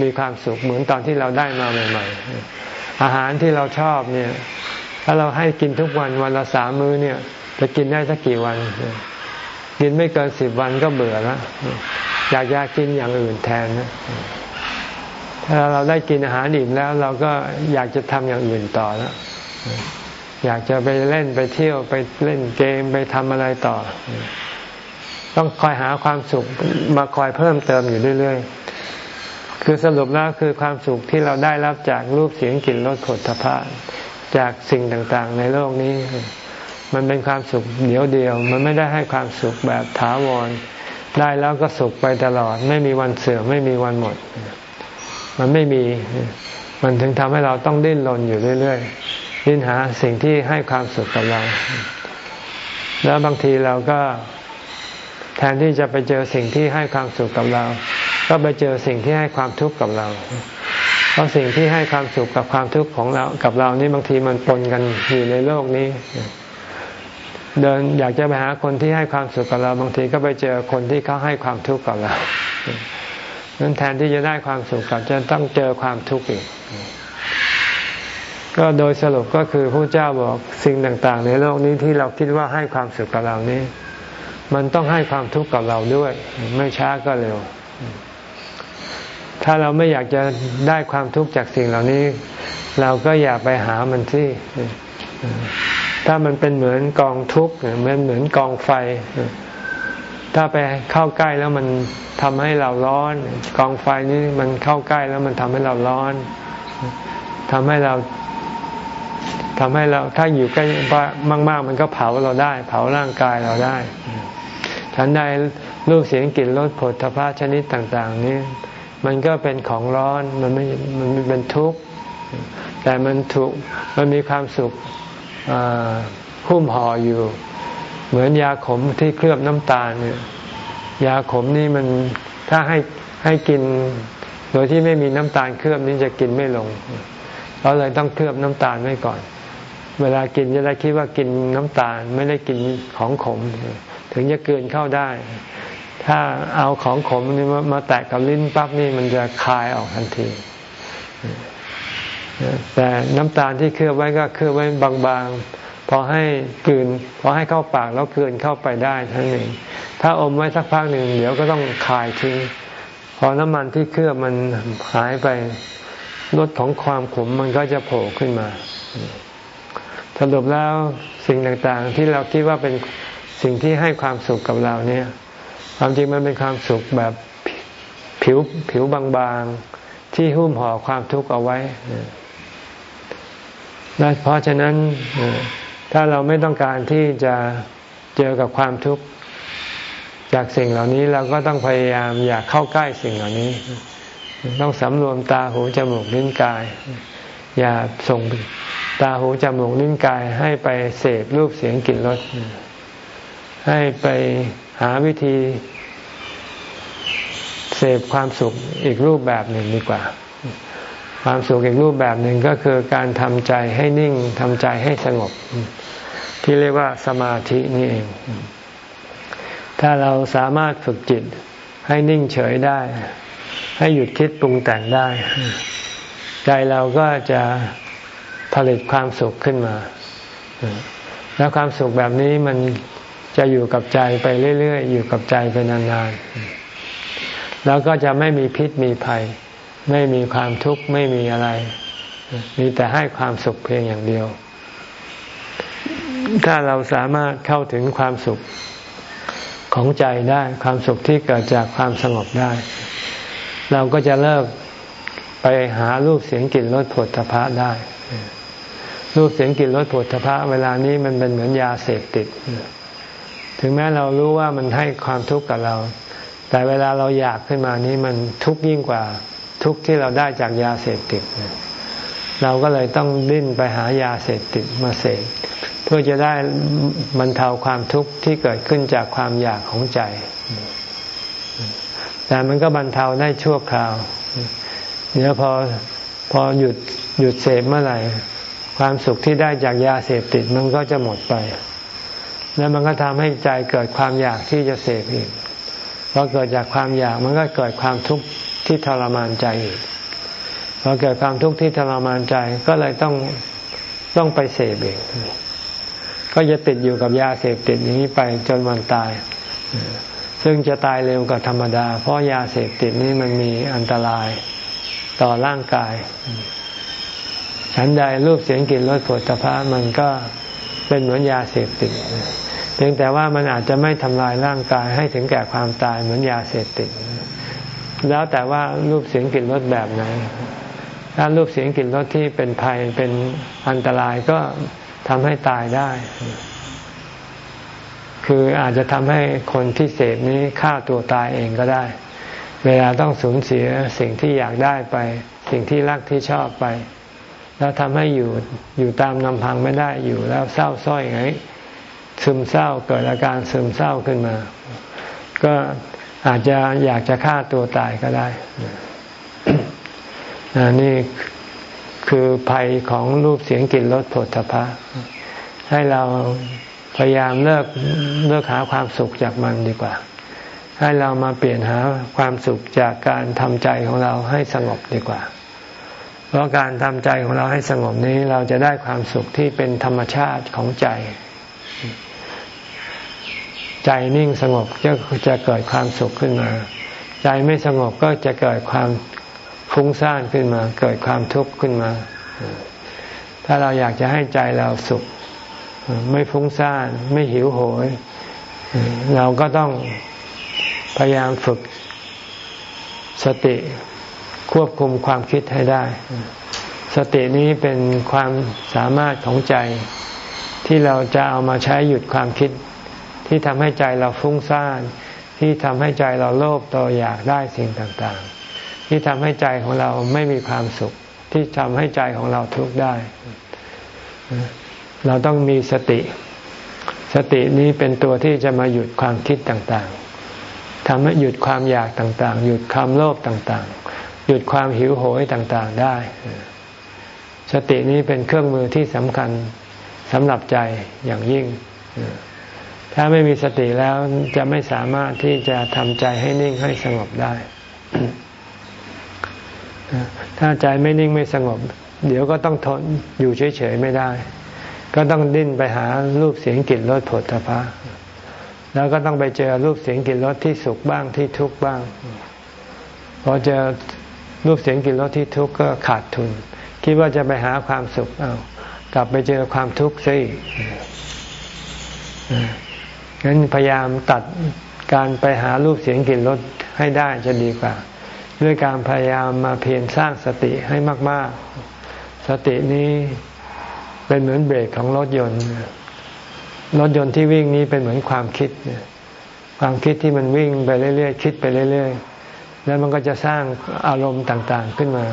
มีความสุขเหมือนตอนที่เราได้มาใหม่ ๆ อาหารที่เราชอบเนี่ย ถ้าเราให้กินทุกวันวันละสามมื้อเนี่ย จะกินได้สักกี่วันกินไม่เกินสิบวันก็เบื่อแล้วอยากอยากกินอย่างอื่นแทนนะ ถ้าเราได้กินอาหารอิ่มแล้ว เราก็อยากจะทำอย่างอื่นต่อแล้วอยากจะไปเล่นไปเที่ยวไปเล่นเกมไปทำอะไรต่อ ต้องคอยหาความสุขมาคอยเพิ่มเติมอยู่เรื่อยๆ คือสรุปแล้วคือความสุขที่เราได้รับจากรูปเสียงกลิ่นรสผลทพะจากสิ่งต่างๆ ในโลกนี้ มันเป็นความสุขเดียวเดียว มันไม่ได้ให้ความสุขแบบถาวร ได้แล้วก็สุขไปตลอด ไม่มีวันเสื่อมไม่มีวันหมด มันไม่มี มันถึงทำให้เราต้องดิ้นรนอยู่เรื่อยๆดิ้นหาสิ่งที่ให้ความสุขกับเรา แล้วบางทีเราก็แทนที่จะไปเจอสิ่งที่ให้ความสุขกับเรา ก็ไปเจอสิ่งที่ให้ความทุกข์กับเรา เพราะสิ่งที่ให้ความสุขกับความทุกข์ของเรา กับเรานี่บางทีมันปนกันอยู่ในโลกนี้ เดินอยากจะไปหาคนที่ให้ความสุขกับเรา บางทีก็ไปเจอคนที่เขาให้ความทุกข์กับเรา นั้นแทนที่จะได้ความสุขกับจะต้องเจอความทุกข์อีก ก็โดยสรุปก็คือพระเจ้าบอกสิ่งต่างๆ ในโลกนี้ที่เราคิดว่าให้ความสุขกับเรานี้ มันต้องให้ความทุกข์กับเราด้วย ไม่ช้าก็เร็ว ถ้าเราไม่อยากจะได้ความทุกข์จากสิ่งเหล่านี้ เราก็อย่าไปหามันที่ถ้ามันเป็นเหมือนกองทุกข์เหมือนเหมือนกองไฟ ถ้าไปเข้าใกล้แล้วมันทำให้เราร้อน กองไฟนี้มันเข้าใกล้แล้วมันทำให้เราร้อนทำให้เราทำให้เราถ้าอยู่ใกล้มาก ๆ มันก็เผาเราได้ เผาร่างกายเราได้ฉันใดรูปเสียงกลิ่นรสผลทพะชนิดต่าง ๆ นี้ มันก็เป็นของร้อนมันไม่มันเป็นทุกข์แต่มันถูกมันมีความสุขหุ้มห่ออยู่ เหมือนยาขมที่เคลือบน้ำตาลเนี่ยยาขมนี่มันถ้าให้ให้กิน โดยที่ไม่มีน้ำตาลเคลือบนี้จะกินไม่ลงเราเลยต้องเคลือบน้ำตาลไว้ก่อน เวลากินจะได้คิดว่ากินน้ำตาลไม่ได้กินของขม ถึงจะเกินเข้าได้ ถ้าเอาของขมนี่มาแตะกับลิ้นปั๊บนี่มันจะคายออกทันทีแต่น้ำตาลที่เคลือบไว้ก็เคลือบไว้บางๆ พอให้กืนพอให้เข้าปากแล้วกืนเข้าไปได้ทั้งหนึ่ง ถ้าอมไว้สักพักหนึ่งเดี๋ยวก็ต้องคายทิ้ง พอน้ำมันที่เคลือบมันหายไปรสของความขมมันก็จะโผล่ขึ้นมา สรุปแล้วสิ่งต่างๆ ที่เราคิดว่าเป็นสิ่งที่ให้ความสุขกับเราเนี่ย ความจริงมันเป็นความสุขแบบผิวผิวบางๆ ที่หุ้มห่อความทุกข์เอาไว้และเพราะฉะนั้น ถ้าเราไม่ต้องการที่จะเจอกับความทุกข์จากสิ่งเหล่านี้เราก็ต้องพยายามอยากเข้าใกล้สิ่งเหล่านี้ ต้องสำรวมตาหูจมูกลิ้นกาย อย่าส่งตาหูจมูกลิ้นกายให้ไปเสพรูปเสียงกลิ่นรสให้ไปหาวิธี เสพความสุขอีกรูปแบบหนึ่งดีกว่า ความสุขอีกรูปแบบหนึ่งก็คือการทำใจให้นิ่งทำใจให้สงบ ที่เรียกว่าสมาธินี่เอง ถ้าเราสามารถฝึกจิตให้นิ่งเฉยได้ ให้หยุดคิดปรุงแต่งได้ ใจเราก็จะผลิตความสุขขึ้นมา แล้วความสุขแบบนี้มันจะอยู่กับใจไปเรื่อยๆ อยู่กับใจไปนานๆ แล้วก็จะไม่มีพิษมีภัย ไม่มีความทุกข์ไม่มีอะไร มีแต่ให้ความสุขเพียงอย่างเดียว ถ้าเราสามารถเข้าถึงความสุขของใจได้ ความสุขที่เกิดจากความสงบได้ เราก็จะเลิกไปหารูปเสียงกลิ่นรสผลพระได้รูปเสียงกลิ่นรสผลพระเวลานี้มันเป็นเหมือนยาเสพติด ถึงแม้เรารู้ว่ามันให้ความทุกข์กับเรา แต่เวลาเราอยากขึ้นมานี้มันทุกข์ยิ่งกว่า ทุกข์ที่เราได้จากยาเสพติด เราก็เลยต้องดิ้นไปหายาเสพติดมาเสพเพื่อจะได้บรรเทาความทุกข์ที่เกิดขึ้นจากความอยากของใจ แต่มันก็บรรเทาได้ชั่วคราว เดี๋ยวพอพอหยุดหยุดเสพเมื่อไหร่ ความสุขที่ได้จากยาเสพติดมันก็จะหมดไป แล้วมันก็ทำให้ใจเกิดความอยากที่จะเสพอีกพอเกิดจากความอยากมันก็เกิดความทุกข์ ที่ทรมานใจอีกพอเกิดความทุกข์ที่ทรมานใจก็เลยต้องต้องไปเสพเอีกก็จะติดอยู่กับยาเสพติดนี้ไปจนวันตาย ซึ่งจะตายเร็วกว่าธรรมดา เพราะยาเสพติดนี้มันมีอันตรายต่อร่างกาย ฉันใดรูปเสียงกลิ่นรสผลตภะมันก็เป็นเหมือนยาเสพติด เพียงแต่ว่ามันอาจจะไม่ทำลายร่างกายให้ถึงแก่ความตายเหมือนยาเสพติด แล้วแต่ว่ารูปเสียงกลิ่นรสแบบไหน ถ้ารูปเสียงกลิ่นรสที่เป็นภัยเป็นอันตรายก็ทำให้ตายได้ คืออาจจะทำให้คนที่เสพนี้ฆ่าตัวตายเองก็ได้ เวลาต้องสูญเสียสิ่งที่อยากได้ไป สิ่งที่รักที่ชอบไป แล้วทำให้อยู่อยู่ตามลำพังไม่ได้อยู่แล้วเศร้าส้อยไงซึมเศร้าเกิดอาการซึมเศร้าขึ้นมา ก็ อาจจะอยากจะฆ่าตัวตายก็ได้นี่คือภัยของรูปเสียงกลิ่นรสผลทพะให้เราพยายามเลิกเลิกหาความสุขจากมันดีกว่า ให้เรามาเปลี่ยนหาความสุขจากการทำใจของเราให้สงบดีกว่า เพราะการทำใจของเราให้สงบนี้เราจะได้ความสุขที่เป็นธรรมชาติของใจ ใจนิ่งสงบก็จะเกิดความสุขขึ้นมา ใจไม่สงบก็จะเกิดความฟุ้งซ่านขึ้นมา เกิดความทุกข์ขึ้นมา ถ้าเราอยากจะให้ใจเราสุข ไม่ฟุ้งซ่านไม่หิวโหย เราก็ต้องพยายามฝึกสติควบคุมความคิดให้ได้ สตินี้เป็นความสามารถของใจที่เราจะเอามาใช้หยุดความคิด ที่ทำให้ใจเราฟุ้งซ่าน ที่ทำให้ใจเราโลภตัวอยากได้สิ่งต่างๆ ที่ทำให้ใจของเราไม่มีความสุข ที่ทำให้ใจของเราทุกข์ได้ เราต้องมีสติ สตินี้เป็นตัวที่จะมาหยุดความคิดต่างๆทำให้หยุดความอยากต่างๆ หยุดความโลภต่างๆ หยุดความหิวโหยต่างๆได้ สตินี้เป็นเครื่องมือที่สำคัญสำหรับใจอย่างยิ่ง ถ้าไม่มีสติแล้วจะไม่สามารถที่จะทำใจให้นิ่งให้สงบได้ ถ้าใจไม่นิ่งไม่สงบ เดี๋ยวก็ต้องทนอยู่เฉยๆไม่ได้ ก็ต้องดิ้นไปหารูปเสียงกลิ่นรสผลตภะแล้วก็ต้องไปเจอรูปเสียงกลิ่นรสที่สุขบ้างที่ทุกข์บ้าง พอเจอรูปเสียงกลิ่นรสที่ทุกข์ก็ขาดทุน คิดว่าจะไปหาความสุขเอากลับไปเจอความทุกข์ซิ งั้นพยายามตัดการไปหารูปเสียงกลิ่นรสให้ได้จะดีกว่า ด้วยการพยายามมาเพียรสร้างสติให้มาก ๆ สตินี้เป็นเหมือนเบรกของรถยนต์ รถยนต์ที่วิ่งนี้เป็นเหมือนความคิด ความคิดที่มันวิ่งไปเรื่อยๆคิดไปเรื่อย ๆ แล้วมันก็จะสร้างอารมณ์ต่างๆขึ้นมา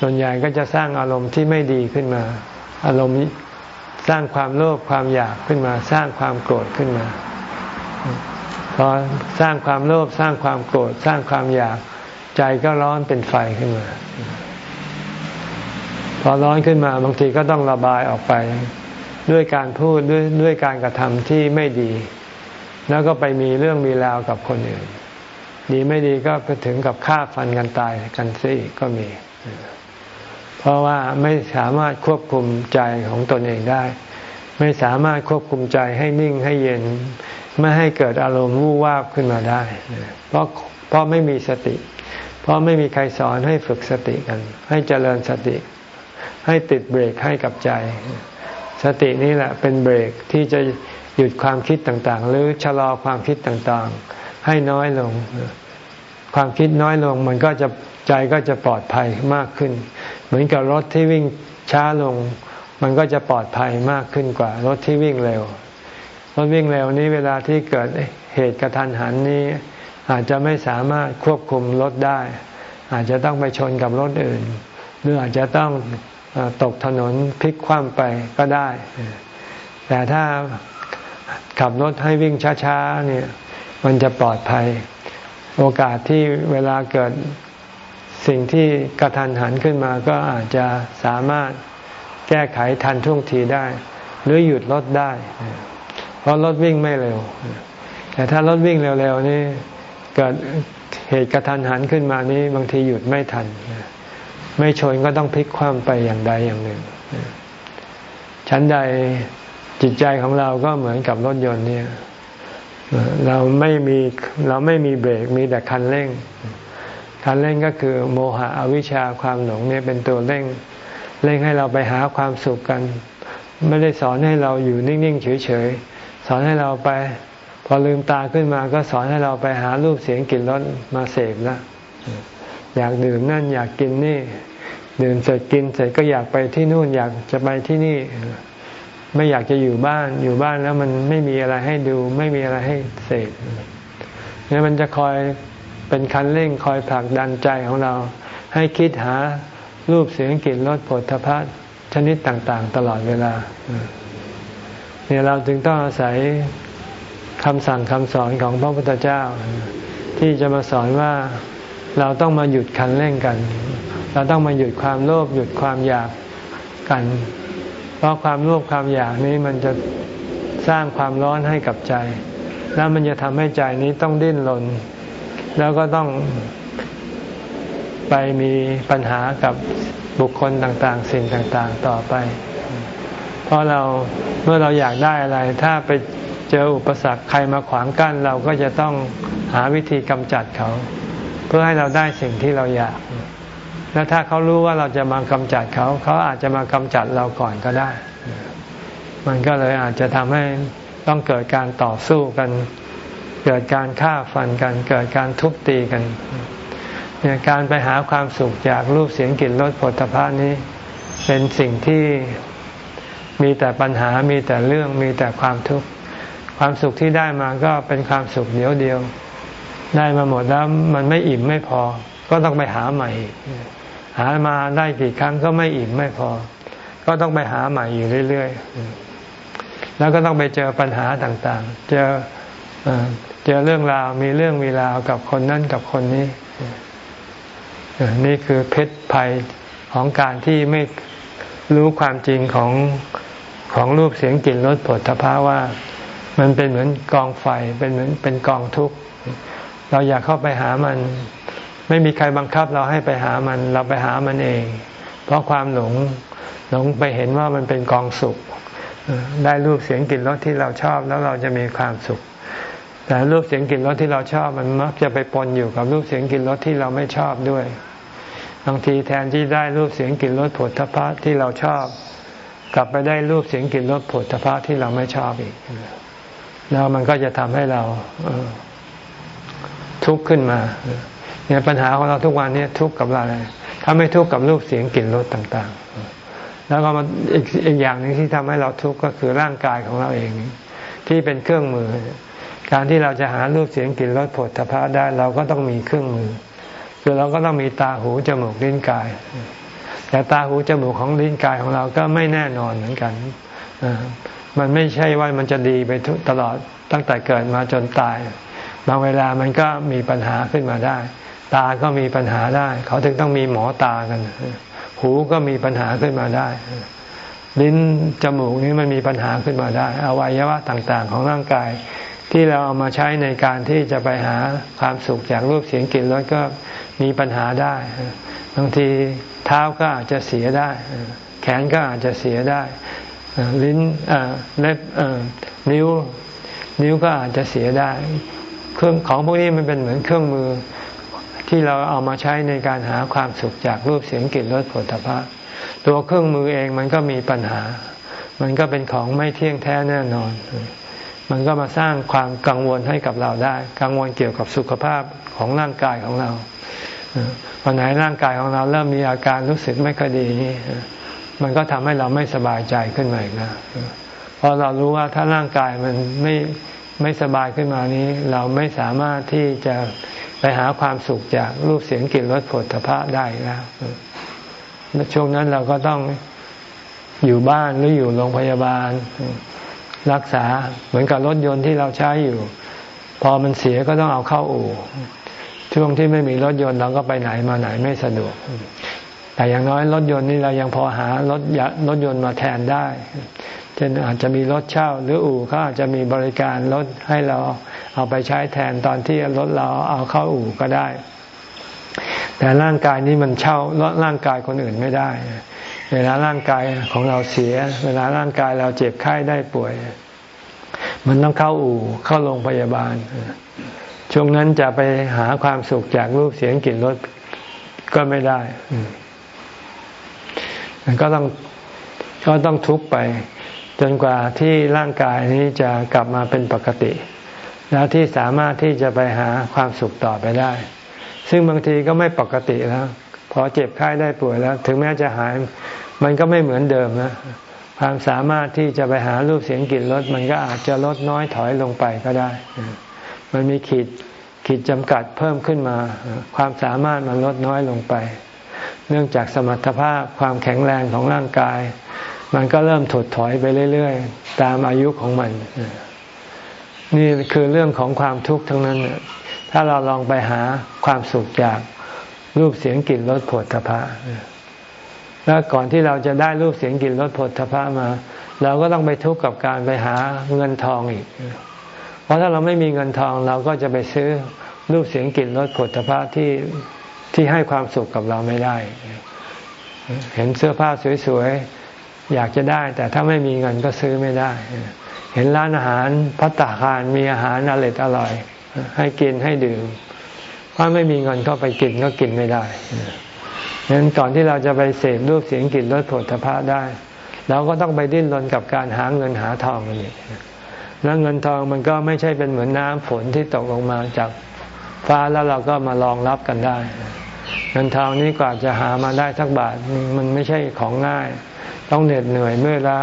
ส่วนใหญ่ก็จะสร้างอารมณ์ที่ไม่ดีขึ้นมา อารมณ์ สร้างความโลภความอยากขึ้นมา สร้างความโกรธขึ้นมา พอสร้างความโลภสร้างความโกรธสร้างความอยากใจก็ร้อนเป็นไฟขึ้นมา พอร้อนขึ้นมาบางทีก็ต้องระบายออกไป ด้วยการพูดด้วยด้วยการกระทำที่ไม่ดี แล้วก็ไปมีเรื่องมีราวกับคนอื่น ดีไม่ดีก็ถึงกับฆ่าฟันกันตายกันซิก็มี เพราะว่าไม่สามารถควบคุมใจของตนเองได้ ไม่สามารถควบคุมใจให้นิ่งให้เย็น ไม่ให้เกิดอารมณ์วู่วาบขึ้นมาได้ เพราะเพราะไม่มีสติ เพราะไม่มีใครสอนให้ฝึกสติกัน ให้เจริญสติ ให้ติดเบรกให้กับใจ สตินี้แหละเป็นเบรกที่จะหยุดความคิดต่างๆ หรือชะลอความคิดต่างๆ ให้น้อยลง ความคิดน้อยลงมันก็จะใจก็จะปลอดภัยมากขึ้น เหมือนกับรถที่วิ่งช้าลง มันก็จะปลอดภัยมากขึ้นกว่า รถที่วิ่งเร็ว รถวิ่งเร็วนี้เวลาที่เกิดเหตุกระทันหันนี้ อาจจะไม่สามารถควบคุมรถได้ อาจจะต้องไปชนกับรถอื่น หรืออาจจะต้องตกถนนพลิกคว่ำไปก็ได้ แต่ถ้าขับรถให้วิ่งช้าๆเนี่ยมันจะปลอดภัย โอกาสที่เวลาเกิด สิ่งที่กระทันหันขึ้นมาก็อาจจะสามารถแก้ไขทันท่วงทีได้ หรือหยุดรถได้ เพราะรถวิ่งไม่เร็ว แต่ถ้ารถวิ่งเร็วๆนี่เกิดเหตุกระทันหันขึ้นมานี้บางทีหยุดไม่ทัน ไม่ชนก็ต้องพลิกคว่ำไปอย่างใดอย่างหนึ่ง ชั้นใดจิตใจของเราก็เหมือนกับรถยนต์เนี่ย เราไม่มีเราไม่มีเบรกมีแต่คันเร่ง คันเร่งก็คือโมหะอวิชชาความหลงเนี่ยเป็นตัวเร่งเร่งให้เราไปหาความสุขกัน ไม่ได้สอนให้เราอยู่นิ่งๆเฉยๆสอนให้เราไป พอลืมตาขึ้นมาก็สอนให้เราไปหารูปเสียงกลิ่นรสมาเสพนะอยากดื่มนั่นอยากกินนี่ ดื่มเสร็จกินเสร็จก็อยากไปที่นู่นอยากจะไปที่นี่ ไม่อยากจะอยู่บ้านอยู่บ้านแล้วมันไม่มีอะไรให้ดู ไม่มีอะไรให้เสพเนี่ยมันจะคอย เป็นคันเร่งคอยผลักดันใจของเรา ให้คิดหารูปเสียงกลิ่นรสผลทพะชนิดต่างๆ ตลอดเวลา เนี่ยเราจึงต้องอาศัยคำสั่งคำสอนของพระพุทธเจ้า ที่จะมาสอนว่าเราต้องมาหยุดคันเร่งกัน เราต้องมาหยุดความโลภหยุดความอยากกัน เพราะความโลภความอยากนี้มันจะสร้างความร้อนให้กับใจ แล้วมันจะทำให้ใจนี้ต้องดิ้นรน แล้วก็ต้องไปมีปัญหากับบุคคลต่างๆ สิ่งต่างๆ ต่อไป เพราะเราเมื่อเราอยากได้อะไร ถ้าไปเจออุปสรรคใครมาขวางกั้น เราก็จะต้องหาวิธีกำจัดเขา เพื่อให้เราได้สิ่งที่เราอยาก แล้วถ้าเขารู้ว่าเราจะมากำจัดเขา เขาอาจจะมากำจัดเราก่อนก็ได้ มันก็เลยอาจจะทำให้ต้องเกิดการต่อสู้กัน เกิดการฆ่าฟันกัน เกิดการทุบตีกันเนี่ยการไปหาความสุขจากรูปเสียงกลิ่นรสผลพานี้ เป็นสิ่งที่มีแต่ปัญหามีแต่เรื่องมีแต่ความทุกข์ความสุขที่ได้มาก็เป็นความสุขเดียวเดียว ได้มาหมดแล้วมันไม่อิ่มไม่พอ ก็ต้องไปหาใหม่ หามาได้กี่ครั้งก็ไม่อิ่มไม่พอ ก็ต้องไปหาใหม่อยู่เรื่อยๆแล้วก็ต้องไปเจอปัญหาต่างๆ เจอ เจอเรื่องราวมีเรื่องมีราวกับคนนั้นกับคนนี้ นี่คือเพชรภัยของการที่ไม่รู้ความจริงของของรูปเสียงกลิ่นรสผลทพะว่า มันเป็นเหมือนกองไฟเป็นเหมือนเป็นกองทุกข์เราอยากเข้าไปหามัน ไม่มีใครบังคับเราให้ไปหามันเราไปหามันเอง เพราะความหลงหลงไปเห็นว่ามันเป็นกองสุข ได้รูปเสียงกลิ่นรสที่เราชอบแล้วเราจะมีความสุข แต่รูปเสียงกลิ่นรสที่เราชอบมันมักจะไปปนอยู่กับรูปเสียงกลิ่นรสที่เราไม่ชอบด้วย บางทีแทนที่ได้รูปเสียงกลิ่นรสผลทพะที่เราชอบ กลับไปได้รูปเสียงกลิ่นรสผลทพะที่เราไม่ชอบอีก แล้วมันก็จะทำให้เราทุกข์ขึ้นมาเนี่ยปัญหาของเราทุกวันนี้ทุกข์กับอะไรถ้าไม่ทุกข์กับรูปเสียงกลิ่นรสต่างๆ แล้วก็มันอีกอีกอย่างหนึ่งที่ทำให้เราทุกข์ก็คือร่างกายของเราเอง ที่เป็นเครื่องมือ การที่เราจะหารูปเสียงกลิ่นรสผลทพะได้เราก็ต้องมีเครื่องมือ คือเราก็ต้องมีตาหูจมูกลิ้นกาย แต่ตาหูจมูกของลิ้นกายของเราก็ไม่แน่นอนเหมือนกันมันไม่ใช่ว่ามันจะดีไปตลอดตั้งแต่เกิดมาจนตาย บางเวลามันก็มีปัญหาขึ้นมาได้ ตาก็มีปัญหาได้ เขาถึงต้องมีหมอตากัน หูก็มีปัญหาขึ้นมาได้ ลิ้นจมูกนี้มันมีปัญหาขึ้นมาได้อวัยวะต่างๆ ของร่างกาย ที่เราเอามาใช้ในการที่จะไปหาความสุขจากรูปเสียงกลิ่นรสก็มีปัญหาได้บางทีเท้าก็อาจจะเสียได้ แขนก็อาจจะเสียได้ ลิ้นเล็บนิ้ว นิ้วก็อาจจะเสียได้ เครื่องของพวกนี้มันเป็นเหมือนเครื่องมือที่เราเอามาใช้ในการหาความสุขจากรูปเสียงกลิ่นรสผลิตภัณฑ์ตัวเครื่องมือเองมันก็มีปัญหา มันก็เป็นของไม่เที่ยงแท้แน่นอน มันก็มาสร้างความกังวลให้กับเราได้ กังวลเกี่ยวกับสุขภาพของร่างกายของเราวันไหนร่างกายของเราเริ่มมีอาการรู้สึกไม่ค่อยดีนี่มันก็ทำให้เราไม่สบายใจขึ้นมาอีกนะเพราะเรารู้ว่าถ้าร่างกายมันไม่ไม่สบายขึ้นมานี้ เราไม่สามารถที่จะไปหาความสุขจากรูปเสียงกลิ่นรสผลพระได้แล้วช่วงนั้นเราก็ต้องอยู่บ้านหรืออยู่โรงพยาบาล รักษาเหมือนกับรถยนต์ที่เราใช้อยู่ พอมันเสียก็ต้องเอาเข้าอู่ ช่วงที่ไม่มีรถยนต์เราก็ไปไหนมาไหนไม่สะดวก แต่อย่างน้อยรถยนต์นี่เรายังพอหารถรถยนต์มาแทนได้เช่นอาจจะมีรถเช่าหรืออู่เขาอาจจะมีบริการรถให้เราเอาไปใช้แทนตอนที่รถเราเอาเข้าอู่ก็ได้ แต่ร่างกายนี้มันเช่าร่างกายคนอื่นไม่ได้ เวลาร่างกายของเราเสีย เวลาร่างกายเราเจ็บไข้ได้ป่วย มันต้องเข้าอู่เข้าโรงพยาบาล ช่วงนั้นจะไปหาความสุขจากรูปเสียงกลิ่นรสก็ไม่ได้ มันก็ต้องก็ต้องทุกไป จนกว่าที่ร่างกายนี้จะกลับมาเป็นปกติ แล้วที่สามารถที่จะไปหาความสุขต่อไปได้ ซึ่งบางทีก็ไม่ปกติแล้วพอเจ็บไข้ได้ป่วยแล้ว ถึงแม้จะหาย มันก็ไม่เหมือนเดิมนะความสามารถที่จะไปหารูปเสียงกลิ่นรสมันก็อาจจะลดน้อยถอยลงไปก็ได้ มันมีขีดขีดจำกัดเพิ่มขึ้นมา ความสามารถมันลดน้อยลงไป เนื่องจากสมรรถภาพความแข็งแรงของร่างกาย มันก็เริ่มถดถอยไปเรื่อยๆ ตามอายุของมัน นี่คือเรื่องของความทุกข์ทั้งนั้น ถ้าเราลองไปหาความสุขจากรูปเสียงกลิ่นรสผลทพะ แล้วก่อนที่เราจะได้รูปเสียงกลิ่นรสผลทพะมา เราก็ต้องไปทุกข์กับการไปหาเงินทองอีก เพราะถ้าเราไม่มีเงินทองเราก็จะไปซื้อรูปเสียงกลิ่นรสผลทพะที่ที่ให้ความสุขกับเราไม่ได้ เห็นเสื้อผ้าสวยๆอยากจะได้ แต่ถ้าไม่มีเงินก็ซื้อไม่ได้ เห็นร้านอาหารพัตตาคารมีอาหารอร่อยอร่อย ให้กินให้ดื่มถ้าไม่มีเงินก็ไปกินก็กินไม่ได้ ฉะนั้นก่อนที่เราจะไปเสพรูปเสียงกลิ่นรสผลพระได้เราก็ต้องไปดิ้นรนกับการหาเงินหาทองกันอีกแล้วเงินทองมันก็ไม่ใช่เป็นเหมือนน้ำฝนที่ตกลงมาจากฟ้าแล้วเราก็มารองรับกันได้ เงินทองนี้กว่าจะหามาได้สักบาทมันไม่ใช่ของง่าย ต้องเหน็ดเหนื่อยเมื่อล้า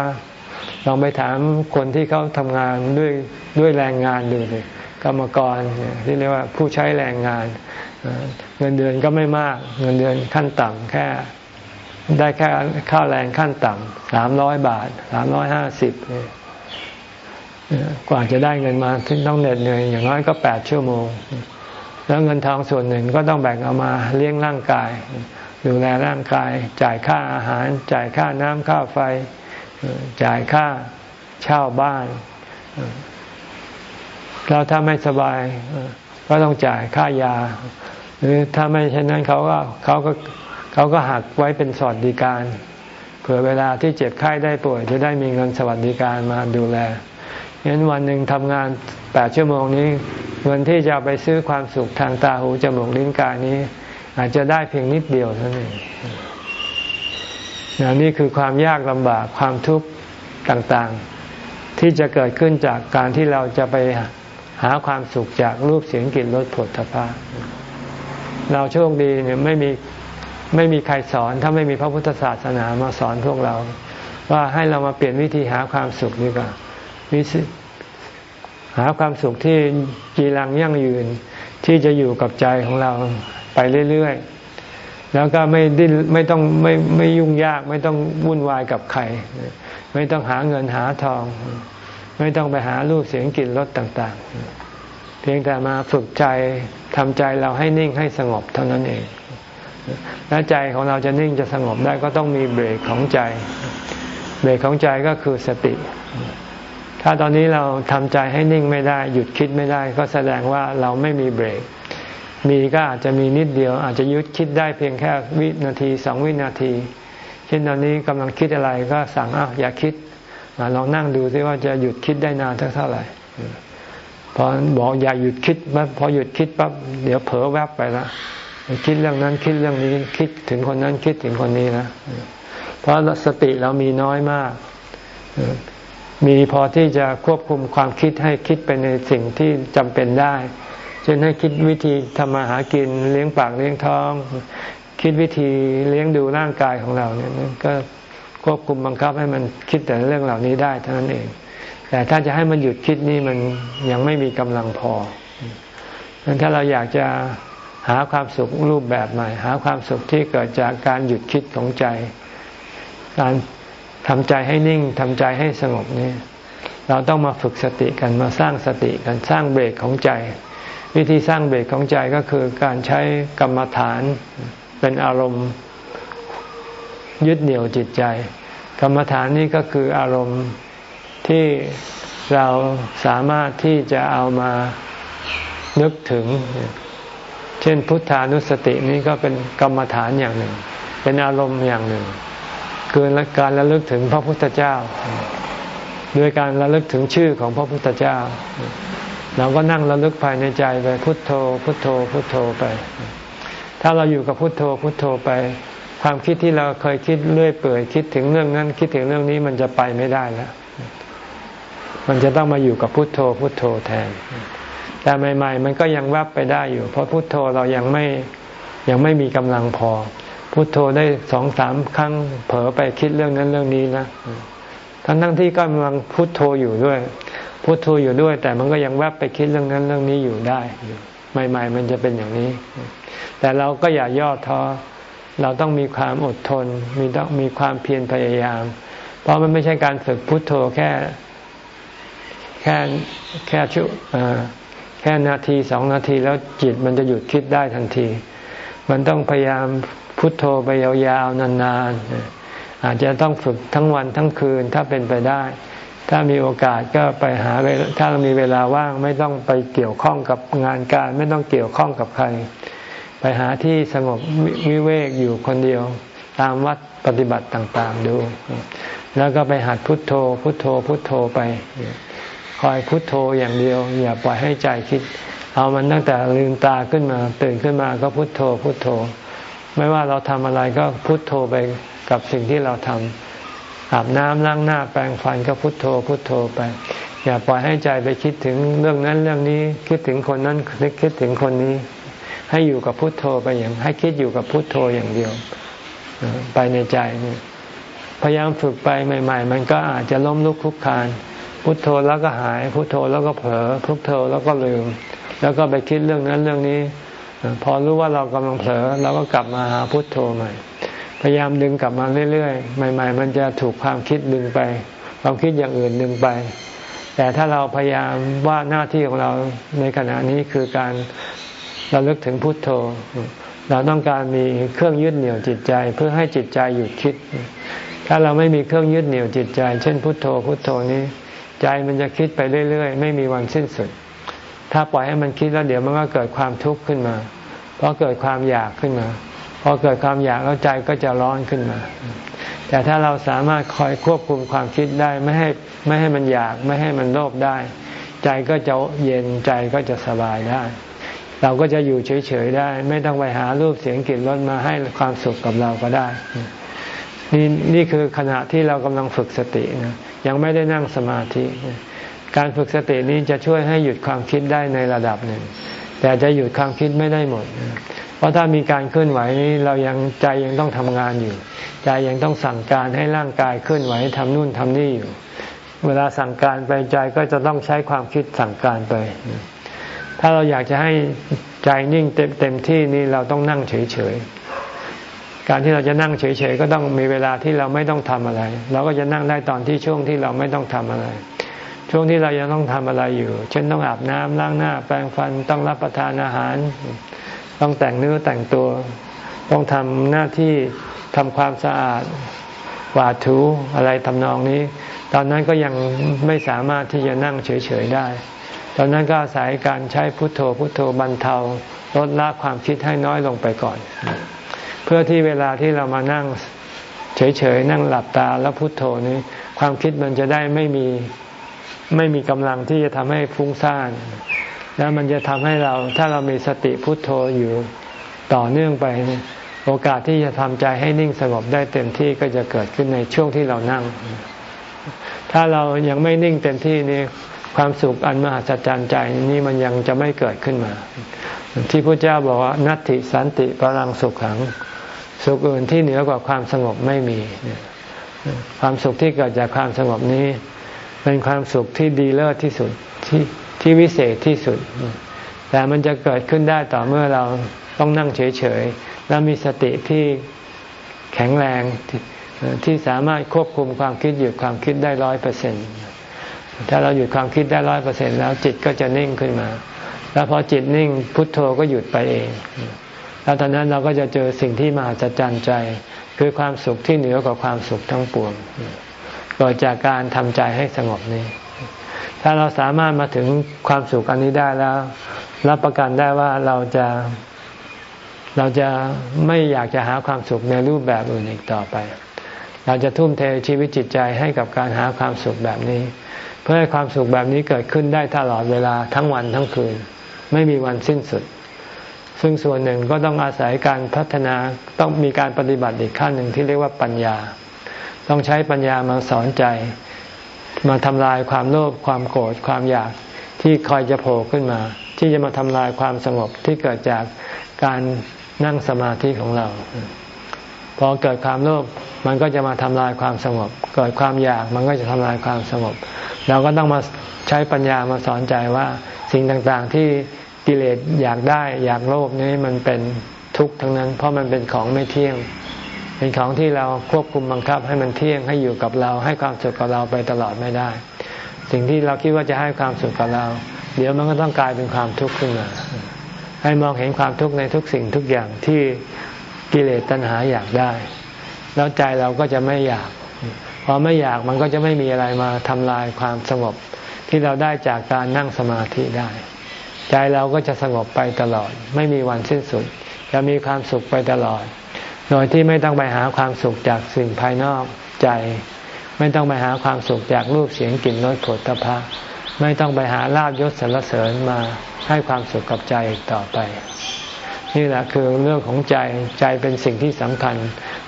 ลองไปถามคนที่เขาทำงานด้วยด้วยแรงงานดูเลยกรรมกรที่เรียกว่าผู้ใช้แรงงาน เงินเดือนก็ไม่มาก เงินเดือนขั้นต่ำแค่ ได้แค่ค่าแรงขั้นต่ำสามร้อยบาทสามร้อยห้าสิบกว่าจะได้เงินมาต้องเหน็ดเหนื่อยอย่างน้อยก็แปดชั่วโมง แล้วเงินทองส่วนหนึ่งก็ต้องแบ่งเอามาเลี้ยงร่างกาย ดูแลร่างกาย จ่ายค่าอาหาร จ่ายค่าน้ำค่าไฟ จ่ายค่าเช่าบ้านแล้วถ้าไม่สบาย ก็ต้องจ่ายค่ายา หรือถ้าไม่เช่นนั้นเขาก็เขาก็เขาก็หักไว้เป็นสวัสดิการ เผื่อเวลาที่เจ็บไข้ได้ป่วยจะได้มีเงินสวัสดิการมาดูแลงั้นวันหนึ่งทำงานแปดชั่วโมงนี้ เงินที่จะไปซื้อความสุขทางตาหูจมูกลิ้นกายนี้ อาจจะได้เพียงนิดเดียวเท่านั้นนนี่คือความยากลำบากความทุกข์ต่างๆ ที่จะเกิดขึ้นจากการที่เราจะไป หาความสุขจากรูปเสียงกลิ่นรสผลทพะเราโชคดีเนี่ยไม่มีไม่มีใครสอนถ้าไม่มีพระพุทธศาสนามาสอนพวกเรา ว่าให้เรามาเปลี่ยนวิธีหาความสุขดีกว่าวิหาความสุขที่จีรังยั่งยืนที่จะอยู่กับใจของเราไปเรื่อยๆ แล้วก็ไม่ดิ้นไม่ต้องไม่ไม่ยุ่งยาก ไม่ต้องวุ่นวายกับใคร ไม่ต้องหาเงินหาทอง ไม่ต้องไปหารูปเสียงกลิ่นรสต่าง ๆ เพียงแต่มาฝึกใจทำใจเราให้นิ่งให้สงบเท่านั้นเอง และใจของเราจะนิ่งจะสงบได้ก็ต้องมีเบรกของใจ เบรกของใจก็คือสติ ถ้าตอนนี้เราทำใจให้นิ่งไม่ได้ หยุดคิดไม่ได้ ก็แสดงว่าเราไม่มีเบรก มีก็อาจจะมีนิดเดียว อาจจะยุดคิดได้เพียงแค่วินาทีสองวินาทีเช่นตอนนี้กำลังคิดอะไรก็สั่งอ้าวอย่าคิด ลองนั่งดูซิว่าจะหยุดคิดได้นานเท่าไหร่พอบอกอย่าหยุดคิดพอหยุดคิดปั๊บเดี๋ยวเผลอแวบไปละคิดเรื่องนั้นคิดเรื่องนี้คิดถึงคนนั้นคิดถึงคนนี้นะเพราะสติเรามีน้อยมาก มีพอที่จะควบคุมความคิดให้คิดไปในสิ่งที่จำเป็นได้เช่นให้คิดวิธีทำมาหากินเลี้ยงปากเลี้ยงท้อง คิดวิธีเลี้ยงดูร่างกายของเราเนี่ยก็ ควบคุมบังคับให้มันคิดแต่เรื่องเหล่านี้ได้เท่านั้นเอง แต่ถ้าจะให้มันหยุดคิดนี่มันยังไม่มีกำลังพอดังนั้นถ้าเราอยากจะหาความสุขรูปแบบใหม่ หาความสุขที่เกิดจากการหยุดคิดของใจ การทำใจให้นิ่งทำใจให้สงบนี่เราต้องมาฝึกสติกันมาสร้างสติกันสร้างเบรกของใจ วิธีสร้างเบรกของใจก็คือการใช้กรรมฐานเป็นอารมณ์ ยึดเหนี่ยวจิตใจ กรรมฐานนี้ก็คืออารมณ์ที่เราสามารถที่จะเอามานึกถึง เช่นพุทธานุสตินี้ก็เป็นกรรมฐานอย่างหนึ่ง เป็นอารมณ์อย่างหนึ่งคือการระลึกถึงพระพุทธเจ้า ด้วยการระลึกถึงชื่อของพระพุทธเจ้า เราก็นั่งระลึกภายในใจไปพุทโธ พุทโธ พุทโธไป ถ้าเราอยู่กับพุทโธพุทโธไป ความคิดที่เราเคยคิดเรื่อยเปื่อยคิดถึงเรื่องนั้น คิดถึงเรื่องนี้มันจะไปไม่ได้แล้วมันจะต้องมาอยู่กับพุทโธพุทโธแทน แต่ใหม่ ๆ มันก็ยังแวบไปได้อยู่ เพราะพุทโธเรายังไม่ยังไม่มีกำลังพอ พุทโธได้สองสามครั้งเผลอไปคิดเรื่องนั้นเรื่องนี้นะทั้งทั้งที่ก็กำลังพุทโธอยู่ด้วย พุทโธอยู่ด้วย แต่มันก็ยังแวบไปคิดเรื่องนั้นเรื่องนี้อยู่ได้อยู่ใหม่ ๆ มันจะเป็นอย่างนี้ แต่เราก็อย่าย่อท้อ เราต้องมีความอดทน มีต้องมีความเพียรพยายาม เพราะมันไม่ใช่การฝึกพุทโธแค่แค่แค่ชุแค่นาทีสองนาทีแล้วจิตมันจะหยุดคิดได้ทันที มันต้องพยายามพุทโธไปยาวๆ นานๆ อาจจะต้องฝึกทั้งวันทั้งคืนถ้าเป็นไปได้ ถ้ามีโอกาสก็ไปหาถ้ามีเวลาว่างไม่ต้องไปเกี่ยวข้องกับงานการ ไม่ต้องเกี่ยวข้องกับใคร ไปหาที่สงบวิเวกอยู่คนเดียวตามวัดปฏิบัติต่าง ๆ ดู แล้วก็ไปหัดพุทโธ พุทโธ พุทโธไป คอยพุทโธอย่างเดียว อย่าปล่อยให้ใจคิด เอามันตั้งแต่ลืมตาขึ้นมา ตื่นขึ้นมาก็พุทโธ พุทโธ ไม่ว่าเราทำอะไรก็พุทโธไปกับสิ่งที่เราทำอาบน้ำล้างหน้าแปรงฟันก็พุทโธ พุทโธไป อย่าปล่อยให้ใจไปคิดถึงเรื่องนั้นเรื่องนี้ คิดถึงคนนั้นคิดถึงคนนี้ ให้อยู่กับพุทโธไปอย่าง ให้คิดอยู่กับพุทโธอย่างเดียวไปในใจนี่พยายามฝึกไปใหม่ ๆ มันก็อาจจะล้มลุกคลุกคาน พุทโธแล้วก็หาย พุทโธแล้วก็เผลอพุทโธแล้วก็ลืม แล้วก็ไปคิดเรื่องนั้นเรื่องนี้ พอรู้ว่าเรากำลังเผลอเราก็กลับมาหาพุทโธใหม่ พยายามดึงกลับมาเรื่อยๆ ใหม่ ๆ มันจะถูกความคิดดึงไปความคิดอย่างอื่นดึงไป แต่ถ้าเราพยายามว่าหน้าที่ของเราในขณะนี้คือการ เราเลิกถึงพุทโธ เราต้องการมีเครื่องยึดเหนี่ยวจิตใจ เพื่อให้จิตใจหยุดคิด ถ้าเราไม่มีเครื่องยึดเหนี่ยวจิตใจ เช่นพุทโธพุทโธนี้ ใจมันจะคิดไปเรื่อยๆ ไม่มีวันสิ้นสุด ถ้าปล่อยให้มันคิดแล้วเดี๋ยวมันก็เกิดความทุกข์ขึ้นมา เพราะเกิดความอยากขึ้นมา พอเกิดความอยากแล้วใจก็จะร้อนขึ้นมา แต่ถ้าเราสามารถคอยควบคุมความคิดได้ไม่ให้ไม่ให้มันอยากไม่ให้มันโลภได้ ใจก็จะเย็นใจก็จะสบายได้ เราก็จะอยู่เฉย ๆ ได้ ไม่ต้องไปหารูปเสียงกลิ่นรสมาให้ความสุขกับเราก็ได้ นี่นี่คือขณะที่เรากำลังฝึกสตินะยังไม่ได้นั่งสมาธิ การฝึกสตินี้จะช่วยให้หยุดความคิดได้ในระดับหนึ่ง แต่จะหยุดความคิดไม่ได้หมด เพราะถ้ามีการเคลื่อนไหวนี้เรายังใจยังต้องทำงานอยู่ ใจยังต้องสั่งการให้ร่างกายเคลื่อนไหวทำนู่นทำนี่อยู่ เวลาสั่งการไปใจก็จะต้องใช้ความคิดสั่งการไป ถ้าเราอยากจะให้ใจนิ่งเต็มเต็มที่นี่เราต้องนั่งเฉยๆ การที่เราจะนั่งเฉยๆ ก็ต้องมีเวลาที่เราไม่ต้องทำอะไร เราก็จะนั่งได้ตอนที่ช่วงที่เราไม่ต้องทำอะไร ช่วงที่เรายังต้องทำอะไรอยู่ เช่นต้องอาบน้ำล้างหน้า แปรงฟันต้องรับประทานอาหาร ต้องแต่งเนื้อแต่งตัว ต้องทำหน้าที่ทำความสะอาดกวาดถูอะไรทำนองนี้ ตอนนั้นก็ยังไม่สามารถที่จะนั่งเฉยๆได้ ตอนนั้นก็อาศัยการใช้พุทโธพุทโธบรรเทาลดละความคิดให้น้อยลงไปก่อน เพื่อที่เวลาที่เรามานั่งเฉยๆนั่งหลับตาแล้วพุทโธนี้ ความคิดมันจะได้ไม่มีไม่มีกำลังที่จะทำให้ฟุ้งซ่าน แล้วมันจะทำให้เราถ้าเรามีสติพุทโธอยู่ต่อเนื่องไป โอกาสที่จะทำใจให้นิ่งสงบได้เต็มที่ก็จะเกิดขึ้นในช่วงที่เรานั่ง ถ้าเรายังไม่นิ่งเต็มที่นี่ ความสุขอันมหัศจรรย์ใจนี้มันยังจะไม่เกิดขึ้นมา ที่พระเจ้าบอกว่านัตติสันติพลังสุขขัง สุขอื่นที่เหนือกว่าความสงบไม่มี ความสุขที่เกิดจากความสงบนี้ เป็นความสุขที่ดีเลิศที่สุดที่ที่วิเศษที่สุด แต่มันจะเกิดขึ้นได้ต่อเมื่อเราต้องนั่งเฉยๆ แล้วมีสติที่แข็งแรงที่สามารถควบคุมความคิดหยุดความคิดได้ร้อยเปอร์เซ็นต์ ถ้าเราหยุดความคิดได้ร้อยเปอร์เซ็นแล้วจิตก็จะนิ่งขึ้นมา แล้วพอจิตนิ่งพุทโธก็หยุดไปเอง แล้วตอนนั้นเราก็จะเจอสิ่งที่มหัศจรรย์ใจ คือความสุขที่เหนือกว่าความสุขทั้งปวงเกิดจากการทำใจให้สงบนี้ ถ้าเราสามารถมาถึงความสุขอันนี้ได้แล้ว รับประกันได้ว่าเราจะเราจะไม่อยากจะหาความสุขในรูปแบบอื่นอีกต่อไป เราจะทุ่มเทชีวิตจิตใจให้กับการหาความสุขแบบนี้ พื่อให้ความสุขแบบนี้เกิดขึ้นได้ตลอดเวลาทั้งวันทั้งคืน ไม่มีวันสิ้นสุด ซึ่งส่วนหนึ่งก็ต้องอาศัยการพัฒนาต้องมีการปฏิบัติอีกขั้นหนึ่งที่เรียกว่าปัญญา ต้องใช้ปัญญามาสอนใจ มาทำลายความโลภความโกรธความอยากที่คอยจะโผล่ขึ้นมา ที่จะมาทำลายความสงบที่เกิดจากการนั่งสมาธิของเราพอเกิดความโลภมันก็จะมาทำลายความสงบ เกิดความอยากมันก็จะทำลายความสงบ เราก็ต้องมาใช้ปัญญามาสอนใจว่าสิ่งต่างๆที่กิเลสอยากได้อยากโลภนี้มันเป็นทุกข์ทั้งนั้น เพราะมันเป็นของไม่เที่ยง เป็นของที่เราควบคุมบังคับให้มันเที่ยงให้อยู่กับเราให้ความสุขกับเราไปตลอดไม่ได้ สิ่งที่เราคิดว่าจะให้ความสุขกับเรา เดี๋ยวมันก็ต้องกลายเป็นความทุกข์ขึ้นมาให้มองเห็นความทุกข์ในทุกสิ่งทุกอย่างที่กิเลสตัณหาอยากได้ แล้วใจเราก็จะไม่อยาก อไม่อยากมันก็จะไม่มีอะไรมาทำลายความสงบที่เราได้จากการนั่งสมาธิได้ ใจเราก็จะสงบไปตลอด ไม่มีวันสิ้นสุด จะมีความสุขไปตลอด โดยที่ไม่ต้องไปหาความสุขจากสิ่งภายนอกใจ ไม่ต้องไปหาความสุขจากรูปเสียงกลิ่นรสผลตภะไม่ต้องไปหาลาบยศสรรเสริญมาให้ความสุขกับใจต่อไป นี่แหละคือเรื่องของใจใจเป็นสิ่งที่สำคัญ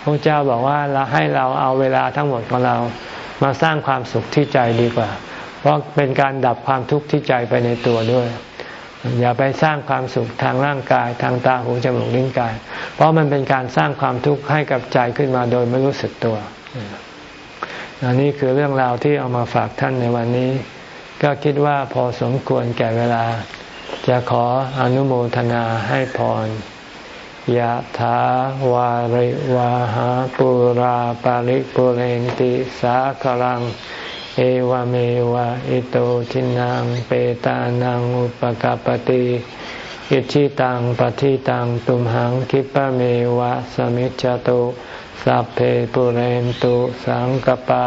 พระเจ้าบอกว่าเราให้เราเอาเวลาทั้งหมดของเรา มาสร้างความสุขที่ใจดีกว่า เพราะเป็นการดับความทุกข์ที่ใจไปในตัวด้วย อย่าไปสร้างความสุขทางร่างกายทางตาหูจมูกลิ้นกาย เพราะมันเป็นการสร้างความทุกข์ให้กับใจขึ้นมาโดยไม่รู้สึกตัวอันนี้คือเรื่องราวที่เอามาฝากท่านในวันนี้ ก็คิดว่าพอสมควรแก่เวลา จะขออนุโมทนาให้พรยะถาวาริวาหาปุราปาริปุเรนติสาคลัง เอวเมวะอิโตทินังเปตานังอุปกปติอิชิตังปฏิตังตุมหังคิปะเมวะสมิจจตุสัพเพปุเรนตุสังกปา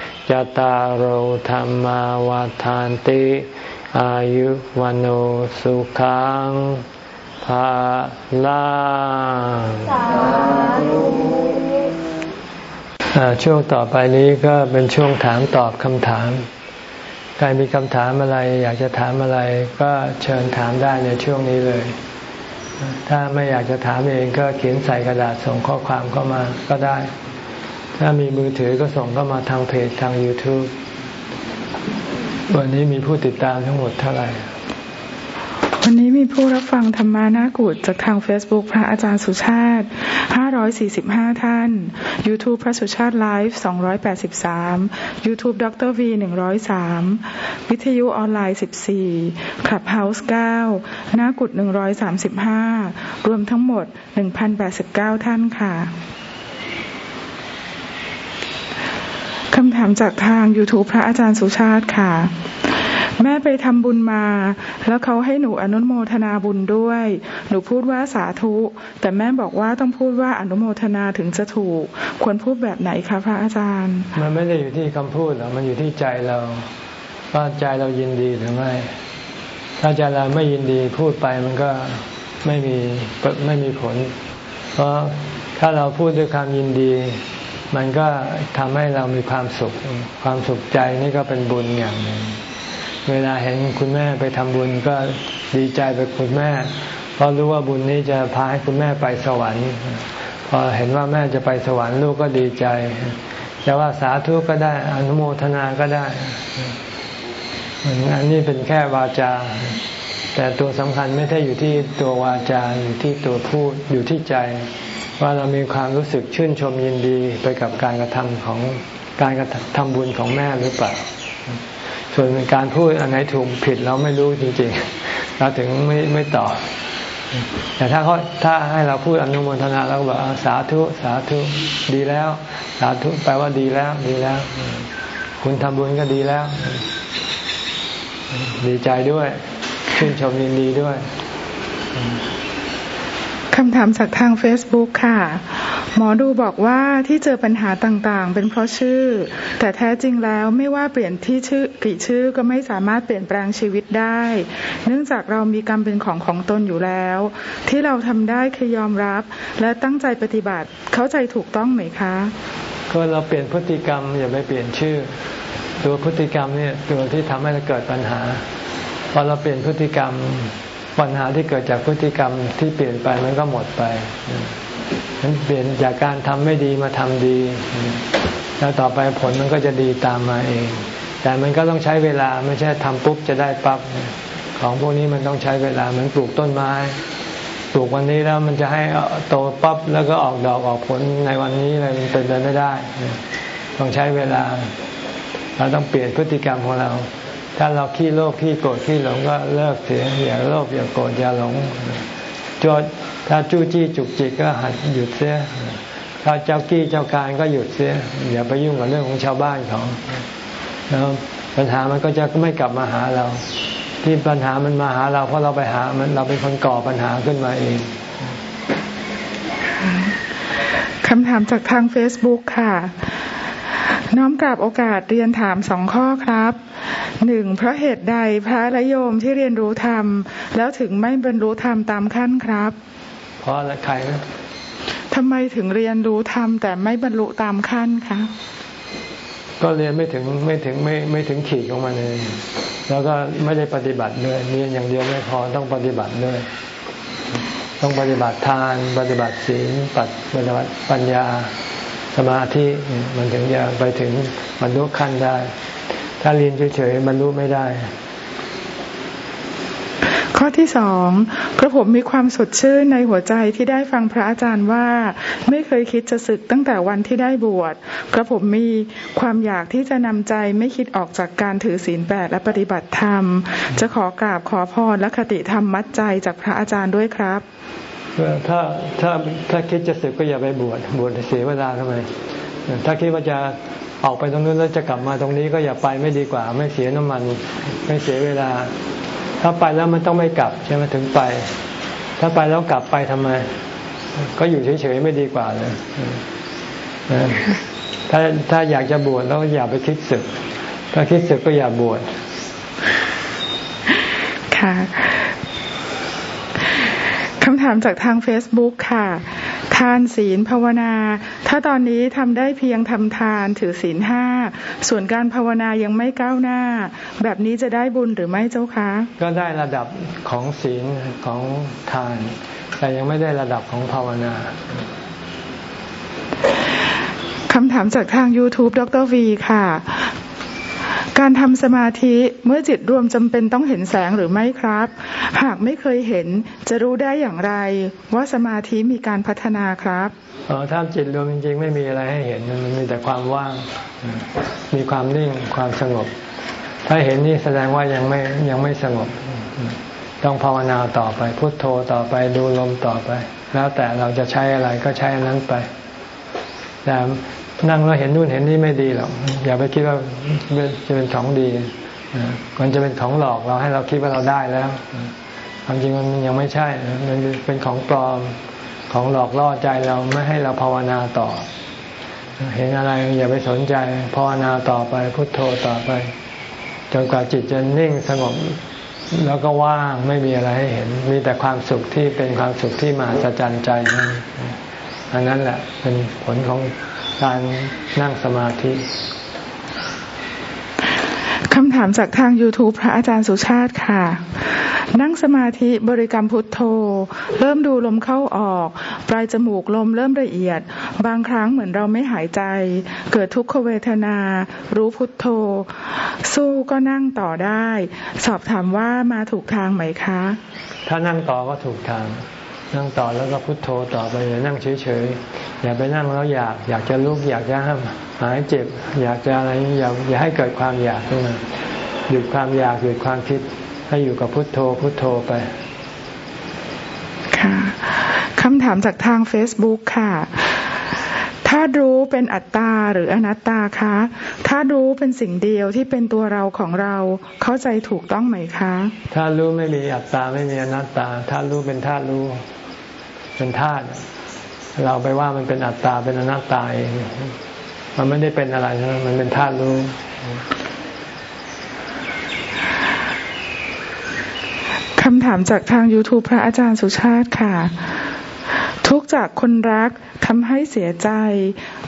จตารโหธรรมาวาทานติ อายุวันโอสุขังภาลาช่วงต่อไปนี้ก็เป็นช่วงถามตอบคำถาม ใครมีคำถามอะไร อยากจะถามอะไรก็เชิญถามได้ในช่วงนี้เลย ถ้าไม่อยากจะถามเองก็เขียนใส่กระดาษส่งข้อความเข้ามาก็ได้ ถ้ามีมือถือก็ส่งเข้ามาทางเพจทาง YouTube วันนี้มีผู้ติดตามทั้งหมดเท่าไหร่ วันนี้มีผู้รับฟังธรรมานากุฏจากทาง Facebook พระอาจารย์สุชาติ 545 ท่าน YouTube พระสุชาติไลฟ์ 283 YouTube ดร V 103 วิทยุออนไลน์ 14 Clubhouse 9นากุฏ135 รวมทั้งหมด 1,089 ท่านค่ะ คำถามจากทาง YouTube พระอาจารย์สุชาติค่ะ แม่ไปทำบุญมา แล้วเขาให้หนูอนุโมทนาบุญด้วย หนูพูดว่าสาธุ แต่แม่บอกว่าต้องพูดว่าอนุโมทนาถึงจะถูก ควรพูดแบบไหนคะพระอาจารย์ มันไม่ได้อยู่ที่คำพูดหรอกมันอยู่ที่ใจเราว่าใจเรายินดีหรือไม่ ถ้าใจเราไม่ยินดีพูดไปมันก็ไม่มีไม่มีผล เพราะถ้าเราพูดด้วยความยินดี มันก็ทำให้เรามีความสุข ความสุขใจนี่ก็เป็นบุญอย่างหนึ่งเวลาเห็นคุณแม่ไปทำบุญก็ดีใจไปคุณแม่ เพราะรู้ว่าบุญนี้จะพาให้คุณแม่ไปสวรรค์พอเห็นว่าแม่จะไปสวรรค์ลูกก็ดีใจจะว่าสาธุก็ได้อนุโมทนาก็ได้อันนี้เป็นแค่วาจา แต่ตัวสำคัญไม่ได้อยู่ที่ตัววาจาอยู่ที่ตัวพูดอยู่ที่ใจ ว่าเรามีความรู้สึกชื่นชมยินดีไปกับการกระทำของการกระทำบุญของแม่หรือเปล่า ส่วนการพูดอันไหนถูกผิดเราไม่รู้จริงๆ เราถึงไม่ไม่ตอบ แต่ถ้าเขาถ้าให้เราพูดอนุโมทนาเราก็บอกสาธุสาธุดีแล้ว สาธุแปลว่าดีแล้วดีแล้ว คุณทำบุญก็ดีแล้ว ดีใจด้วย ชื่นชมยินดีด้วย คำถามจากทาง Facebook ค่ะ หมอดูบอกว่าที่เจอปัญหาต่างๆ เป็นเพราะชื่อ แต่แท้จริงแล้วไม่ว่าเปลี่ยนที่ชื่อกี่ชื่อก็ไม่สามารถเปลี่ยนแปลงชีวิตได้ เนื่องจากเรามีกรรมเป็นของของตนอยู่แล้ว ที่เราทำได้คือยอมรับ และตั้งใจปฏิบัติเข้าใจถูกต้องไหมคะ ก็เราเปลี่ยนพฤติกรรมอย่าไปเปลี่ยนชื่อ ตัวพฤติกรรมเนี่ยตัวที่ทำให้เราเกิดปัญหาพอเราเปลี่ยนพฤติกรรม ปัญหาที่เกิดจากพฤติกรรมที่เปลี่ยนไปมันก็หมดไปมันเปลี่ยนจากการทำไม่ดีมาทำดี แล้วต่อไปผลมันก็จะดีตามมาเอง แต่มันก็ต้องใช้เวลาไม่ใช่ทำปุ๊บจะได้ปั๊บของพวกนี้มันต้องใช้เวลาเหมือนปลูกต้นไม้ ปลูกวันนี้แล้วมันจะให้โตปั๊บแล้วก็ออกดอกออกผลในวันนี้อะไรมันเป็นไปไม่ได้ ต้องใช้เวลา เราต้องเปลี่ยนพฤติกรรมของเรา ถ้าเราขี้โลภขี้โกรธขี้หลงก็เลิกเสียอย่าโลภอย่าโกรธอย่าหลงจดถ้าจู้จี้จุกจิกก็หัดหยุดเสียถ้าเจ้ากี้เจ้าการก็หยุดเสียอย่าไปยุ่งกับเรื่องของชาวบ้านเขาแล้วปัญหามันก็จะไม่กลับมาหาเรา ที่ปัญหามันมาหาเราเพราะเราไปหามันเราเป็นคนก่อปัญหาขึ้นมาเองคำถามจากทาง Facebook ค่ะ น้อมกราบโอกาสเรียนถามสองข้อครับหนึ่งเพราะเหตุใดพระและโยมที่เรียนรู้ธรรม แล้วถึงไม่บรรลุธรรมตามขั้นครับ เพราะอะไรใครนะทำไมถึงเรียนรู้ธรรมแต่ไม่บรรลุตามขั้นคะก็เรียนไม่ถึงไม่ถึงไม่ไม่ถึงขีดของมันเลย แล้วก็ไม่ได้ปฏิบัติด้วยเรียนอย่างเดียวไม่พอต้องปฏิบัติด้วย ต้องปฏิบัติทาน ปฏิบัติศีลปฏิบัติปัญญา สมาธิมันถึงจะไปถึงบรรลุขั้นได้ ถ้าเรียนเฉยๆบรรลุไม่ได้ ข้อที่สองกระผมมีความสดชื่นในหัวใจที่ได้ฟังพระอาจารย์ว่า ไม่เคยคิดจะศึกตั้งแต่วันที่ได้บวชกระผมมีความอยากที่จะนำใจไม่คิดออกจากการถือศีลแปดและปฏิบัติธรรม จะขอกราบขอพรและคติธรรมมัดใจจากพระอาจารย์ด้วยครับ ถ้าถ้าถ้าคิดจะสึกก็อย่าไปบวชบวชเสียเวลาทำไม ถ้าคิดว่าจะออกไปตรงนู้นแล้วจะกลับมาตรงนี้ก็อย่าไปไม่ดีกว่า ไม่เสียน้ำมัน ไม่เสียเวลา ถ้าไปแล้วมันต้องไม่กลับใช่ไหมถึงไป ถ้าไปแล้วกลับไปทำไม ก็อยู่เฉยๆไม่ดีกว่าเลยถ้าถ้าอยากจะบวชแล้วอย่าไปคิดสึก ถ้าคิดสึกก็อย่าบวชค่ะ คำถามจากทาง Facebook ค่ะ ทานศีลภาวนา ถ้าตอนนี้ทำได้เพียงทำทานถือศีลห้า ส่วนการภาวนายังไม่ก้าวหน้า แบบนี้จะได้บุญหรือไม่เจ้าคะ ก็ได้ระดับของศีลของทาน แต่ยังไม่ได้ระดับของภาวนาคำถามจากทาง YouTube ดรวีค่ะ การทำสมาธิเมื่อจิตรวมจำเป็นต้องเห็นแสงหรือไม่ครับ หากไม่เคยเห็นจะรู้ได้อย่างไร ว่าสมาธิมีการพัฒนาครับออถ้าจิตรวมจริงๆ ไม่มีอะไรให้เห็นมันมีแต่ความว่าง มีความนิ่งความสงบ ถ้าเห็นนี่แสดงว่ายังไม่ยังไม่สงบ ต้องภาวนาต่อไปพุโทโธต่อไปดูลมต่อไป แล้วแต่เราจะใช้อะไรก็ใช้อันนั้นไปแต่ นั่งแล้วเห็นนู่นเห็นนี่ไม่ดีหรอกอย่าไปคิดว่าจะเป็นของดีมันจะเป็นของหลอกเราให้เราคิดว่าเราได้แล้วความจริงมันยังไม่ใช่มันเป็นของปลอมของหลอกล่อใจเราไม่ให้เราภาวนาต่อ เห็นอะไรอย่าไปสนใจภาวนาต่อไปพุโทโธต่อไปจนกว่าจิตจะนิ่งสงบแล้วก็ว่างไม่มีอะไรให้เห็น มีแต่ความสุขที่เป็นความสุขที่มหัศจรรย์ใจนั่นอันนั้นแหละเป็นผลของ การนั่งสมาธิคำถามจากทาง YouTube พระอาจารย์สุชาติค่ะ นั่งสมาธิบริกรรมพุทโธ เริ่มดูลมเข้าออก ปลายจมูกลมเริ่มละเอียด บางครั้งเหมือนเราไม่หายใจ เกิดทุกขเวทนา รู้พุทโธ สู้ก็นั่งต่อได้ สอบถามว่ามาถูกทางไหมคะ ถ้านั่งต่อก็ถูกทาง นั่งต่อแล้วก็พุโทโธต่อไปอย่านั่งเฉยๆ อย่าไปนั่งแล้วอยากอยากจะลุกอยากจะห้ามหายเจ็บ อยากจะอะไรอย่าอย่าให้เกิดความอยากขึ้นมาหยุดความอยากหยุดความคิดให้อยู่กับพุทโธพุทโธไปค่ะคำถามจากทาง Facebook ค่ะ ถ้ารู้เป็นอัตตาหรืออนัตตาคะ ถ้ารู้เป็นสิ่งเดียวที่เป็นตัวเราของเรา เข้าใจถูกต้องไหมคะ ถ้ารู้ไม่มีอัตตาไม่มีอนัตตา ถ้ารู้เป็นธาตุรู้ เป็นธาตุเราไปว่ามันเป็นอัตตาเป็นอนัตตาเองมันไม่ได้เป็นอะไรนะมันเป็นธาตุรู้คำถามจากทาง YouTube พระอาจารย์สุชาติค่ะ ทุกจากคนรักทำให้เสียใจ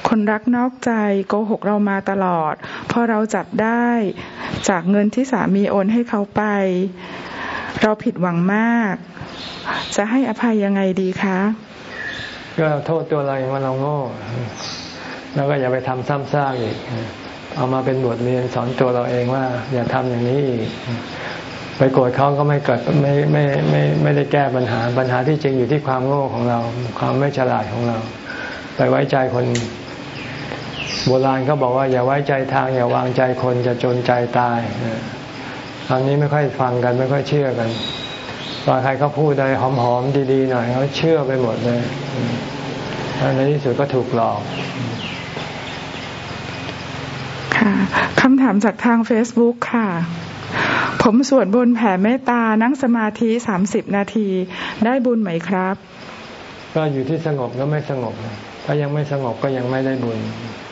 คนรักนอกใจโกหกเรามาตลอด พอเราจับได้ จากเงินที่สามีโอนให้เขาไป เราผิดหวังมาก จะให้อภัยยังไงดีคะ ก็โทษตัวเราเองว่าเราโง่ แล้วก็อย่าไปทำซ้ำซากอีก เอามาเป็นบทเรียนสอนตัวเราเองว่า อย่าทำอย่างนี้อีกไปโกรธเขาก็ไม่เกิดไม่ไม่ไม่ไม่ได้แก้ปัญหาปัญหาที่จริงอยู่ที่ความโง่ของเรา ความไม่ฉลาดของเรา ไปไว้ใจคนโบราณเขาบอกว่าอย่าไว้ใจทาง อย่าวางใจคนจะจนใจตาย อนนี้ไม่ค่อยฟังกันไม่ค่อยเชื่อกันตอนใครเขาพูดอะไรหอมๆดีๆหน่อยเขาเชื่อไปหมดเลยในที่สุดก็ถูกหลอกค่ะคำถามจากทาง Facebook ค่ะ ผมสวดบนแผ่เมตตานั่งสมาธิสามสิบนาทีได้บุญไหมครับ ก็อยู่ที่สงบแล้วไม่สงบ ถ้ายังไม่สงบก็ยังไม่ได้บุญ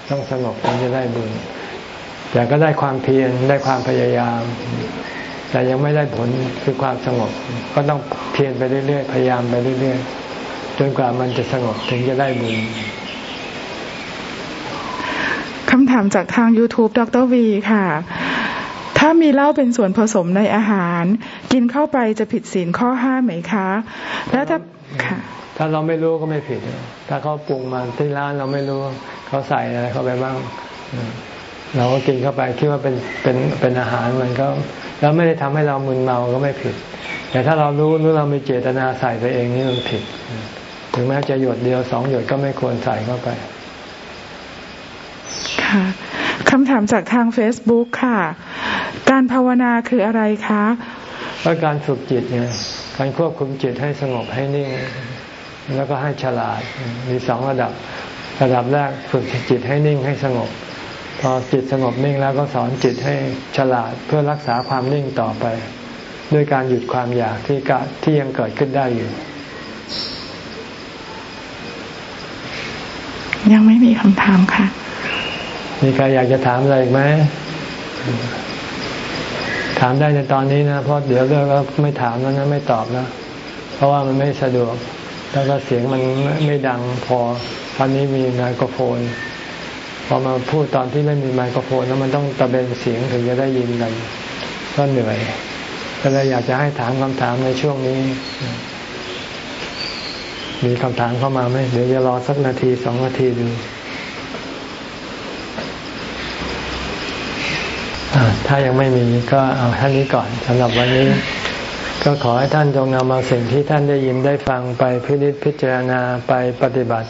ต้องสงบถึงจะได้บุญ แต่ก็ได้ความเพียรได้ความพยายาม แต่ยังไม่ได้ผลคือความสงบ ก็ต้องเพียรไปเรื่อยๆพยายามไปเรื่อยๆจนกว่ามันจะสงบถึงจะได้บุญคำถามจากทาง YouTube ดรวีค่ะ ถ้ามีเหล้าเป็นส่วนผสมในอาหาร กินเข้าไปจะผิดศีลข้อห้าไหมคะ แล้วถ้าค่ะถ้าเราไม่รู้ก็ไม่ผิด ถ้าเขาปรุงมาที่ร้านเราไม่รู้ เขาใส่อะไรเข้าไปบ้าง เราก็กินเข้าไปคิดว่าเป็นเป็นเป็นอาหารมันก็ แล้วไม่ได้ทำให้เรามึนเมาก็ไม่ผิด แต่ถ้าเรารู้หรือเรามีเจตนาใส่ไปเองนี่มันผิด ถึงแม้จะหยดเดียวสองหยดก็ไม่ควรใส่เข้าไป ค่ะคำถามจากทาง Facebook ค่ะ การภาวนาคืออะไรคะก็การฝึกจิตไงการควบคุมจิตให้สงบให้นิ่ง แล้วก็ให้ฉลาดมีสองระดับ ระดับแรกฝึกจิตให้นิ่งให้สงบ พอจิตสงบนิ่งแล้วก็สอนจิตให้ฉลาดเพื่อรักษาความนิ่งต่อไป ด้วยการหยุดความอยากที่กที่ยังเกิดขึ้นได้อยู่ ยังไม่มีคำถามค่ะ มีใครอยากจะถามอะไรอีกไหมถามได้ในตอนนี้นะเพราะเดี๋ยวเรื่องก็ไม่ถามแล้วนะไม่ตอบนะเพราะว่ามันไม่สะดวก แล้วก็เสียงมันไม่ดังพอตอนนี้มีไมโครโฟนพ อมาพูดตอนที่ไม่มีไมโครโฟนแล้วมันต้องตะเบนเสียงถึงจะได้ยินกันก็เหนื่อยก็เลยอยากจะให้ถามคำถามในช่วงนี้ มีคำถามเข้ามาไหมเดี๋ยวจะรอสักนาทีสองนาทีดูถ้ายังไม่มีก็เอาท่านนี้ก่อนสำหรับวันนี้ ก็ขอให้ท่านจงนำเอาสิ่งที่ท่านได้ยินได้ฟังไปพิจิตพิจารณาไปปฏิบัติ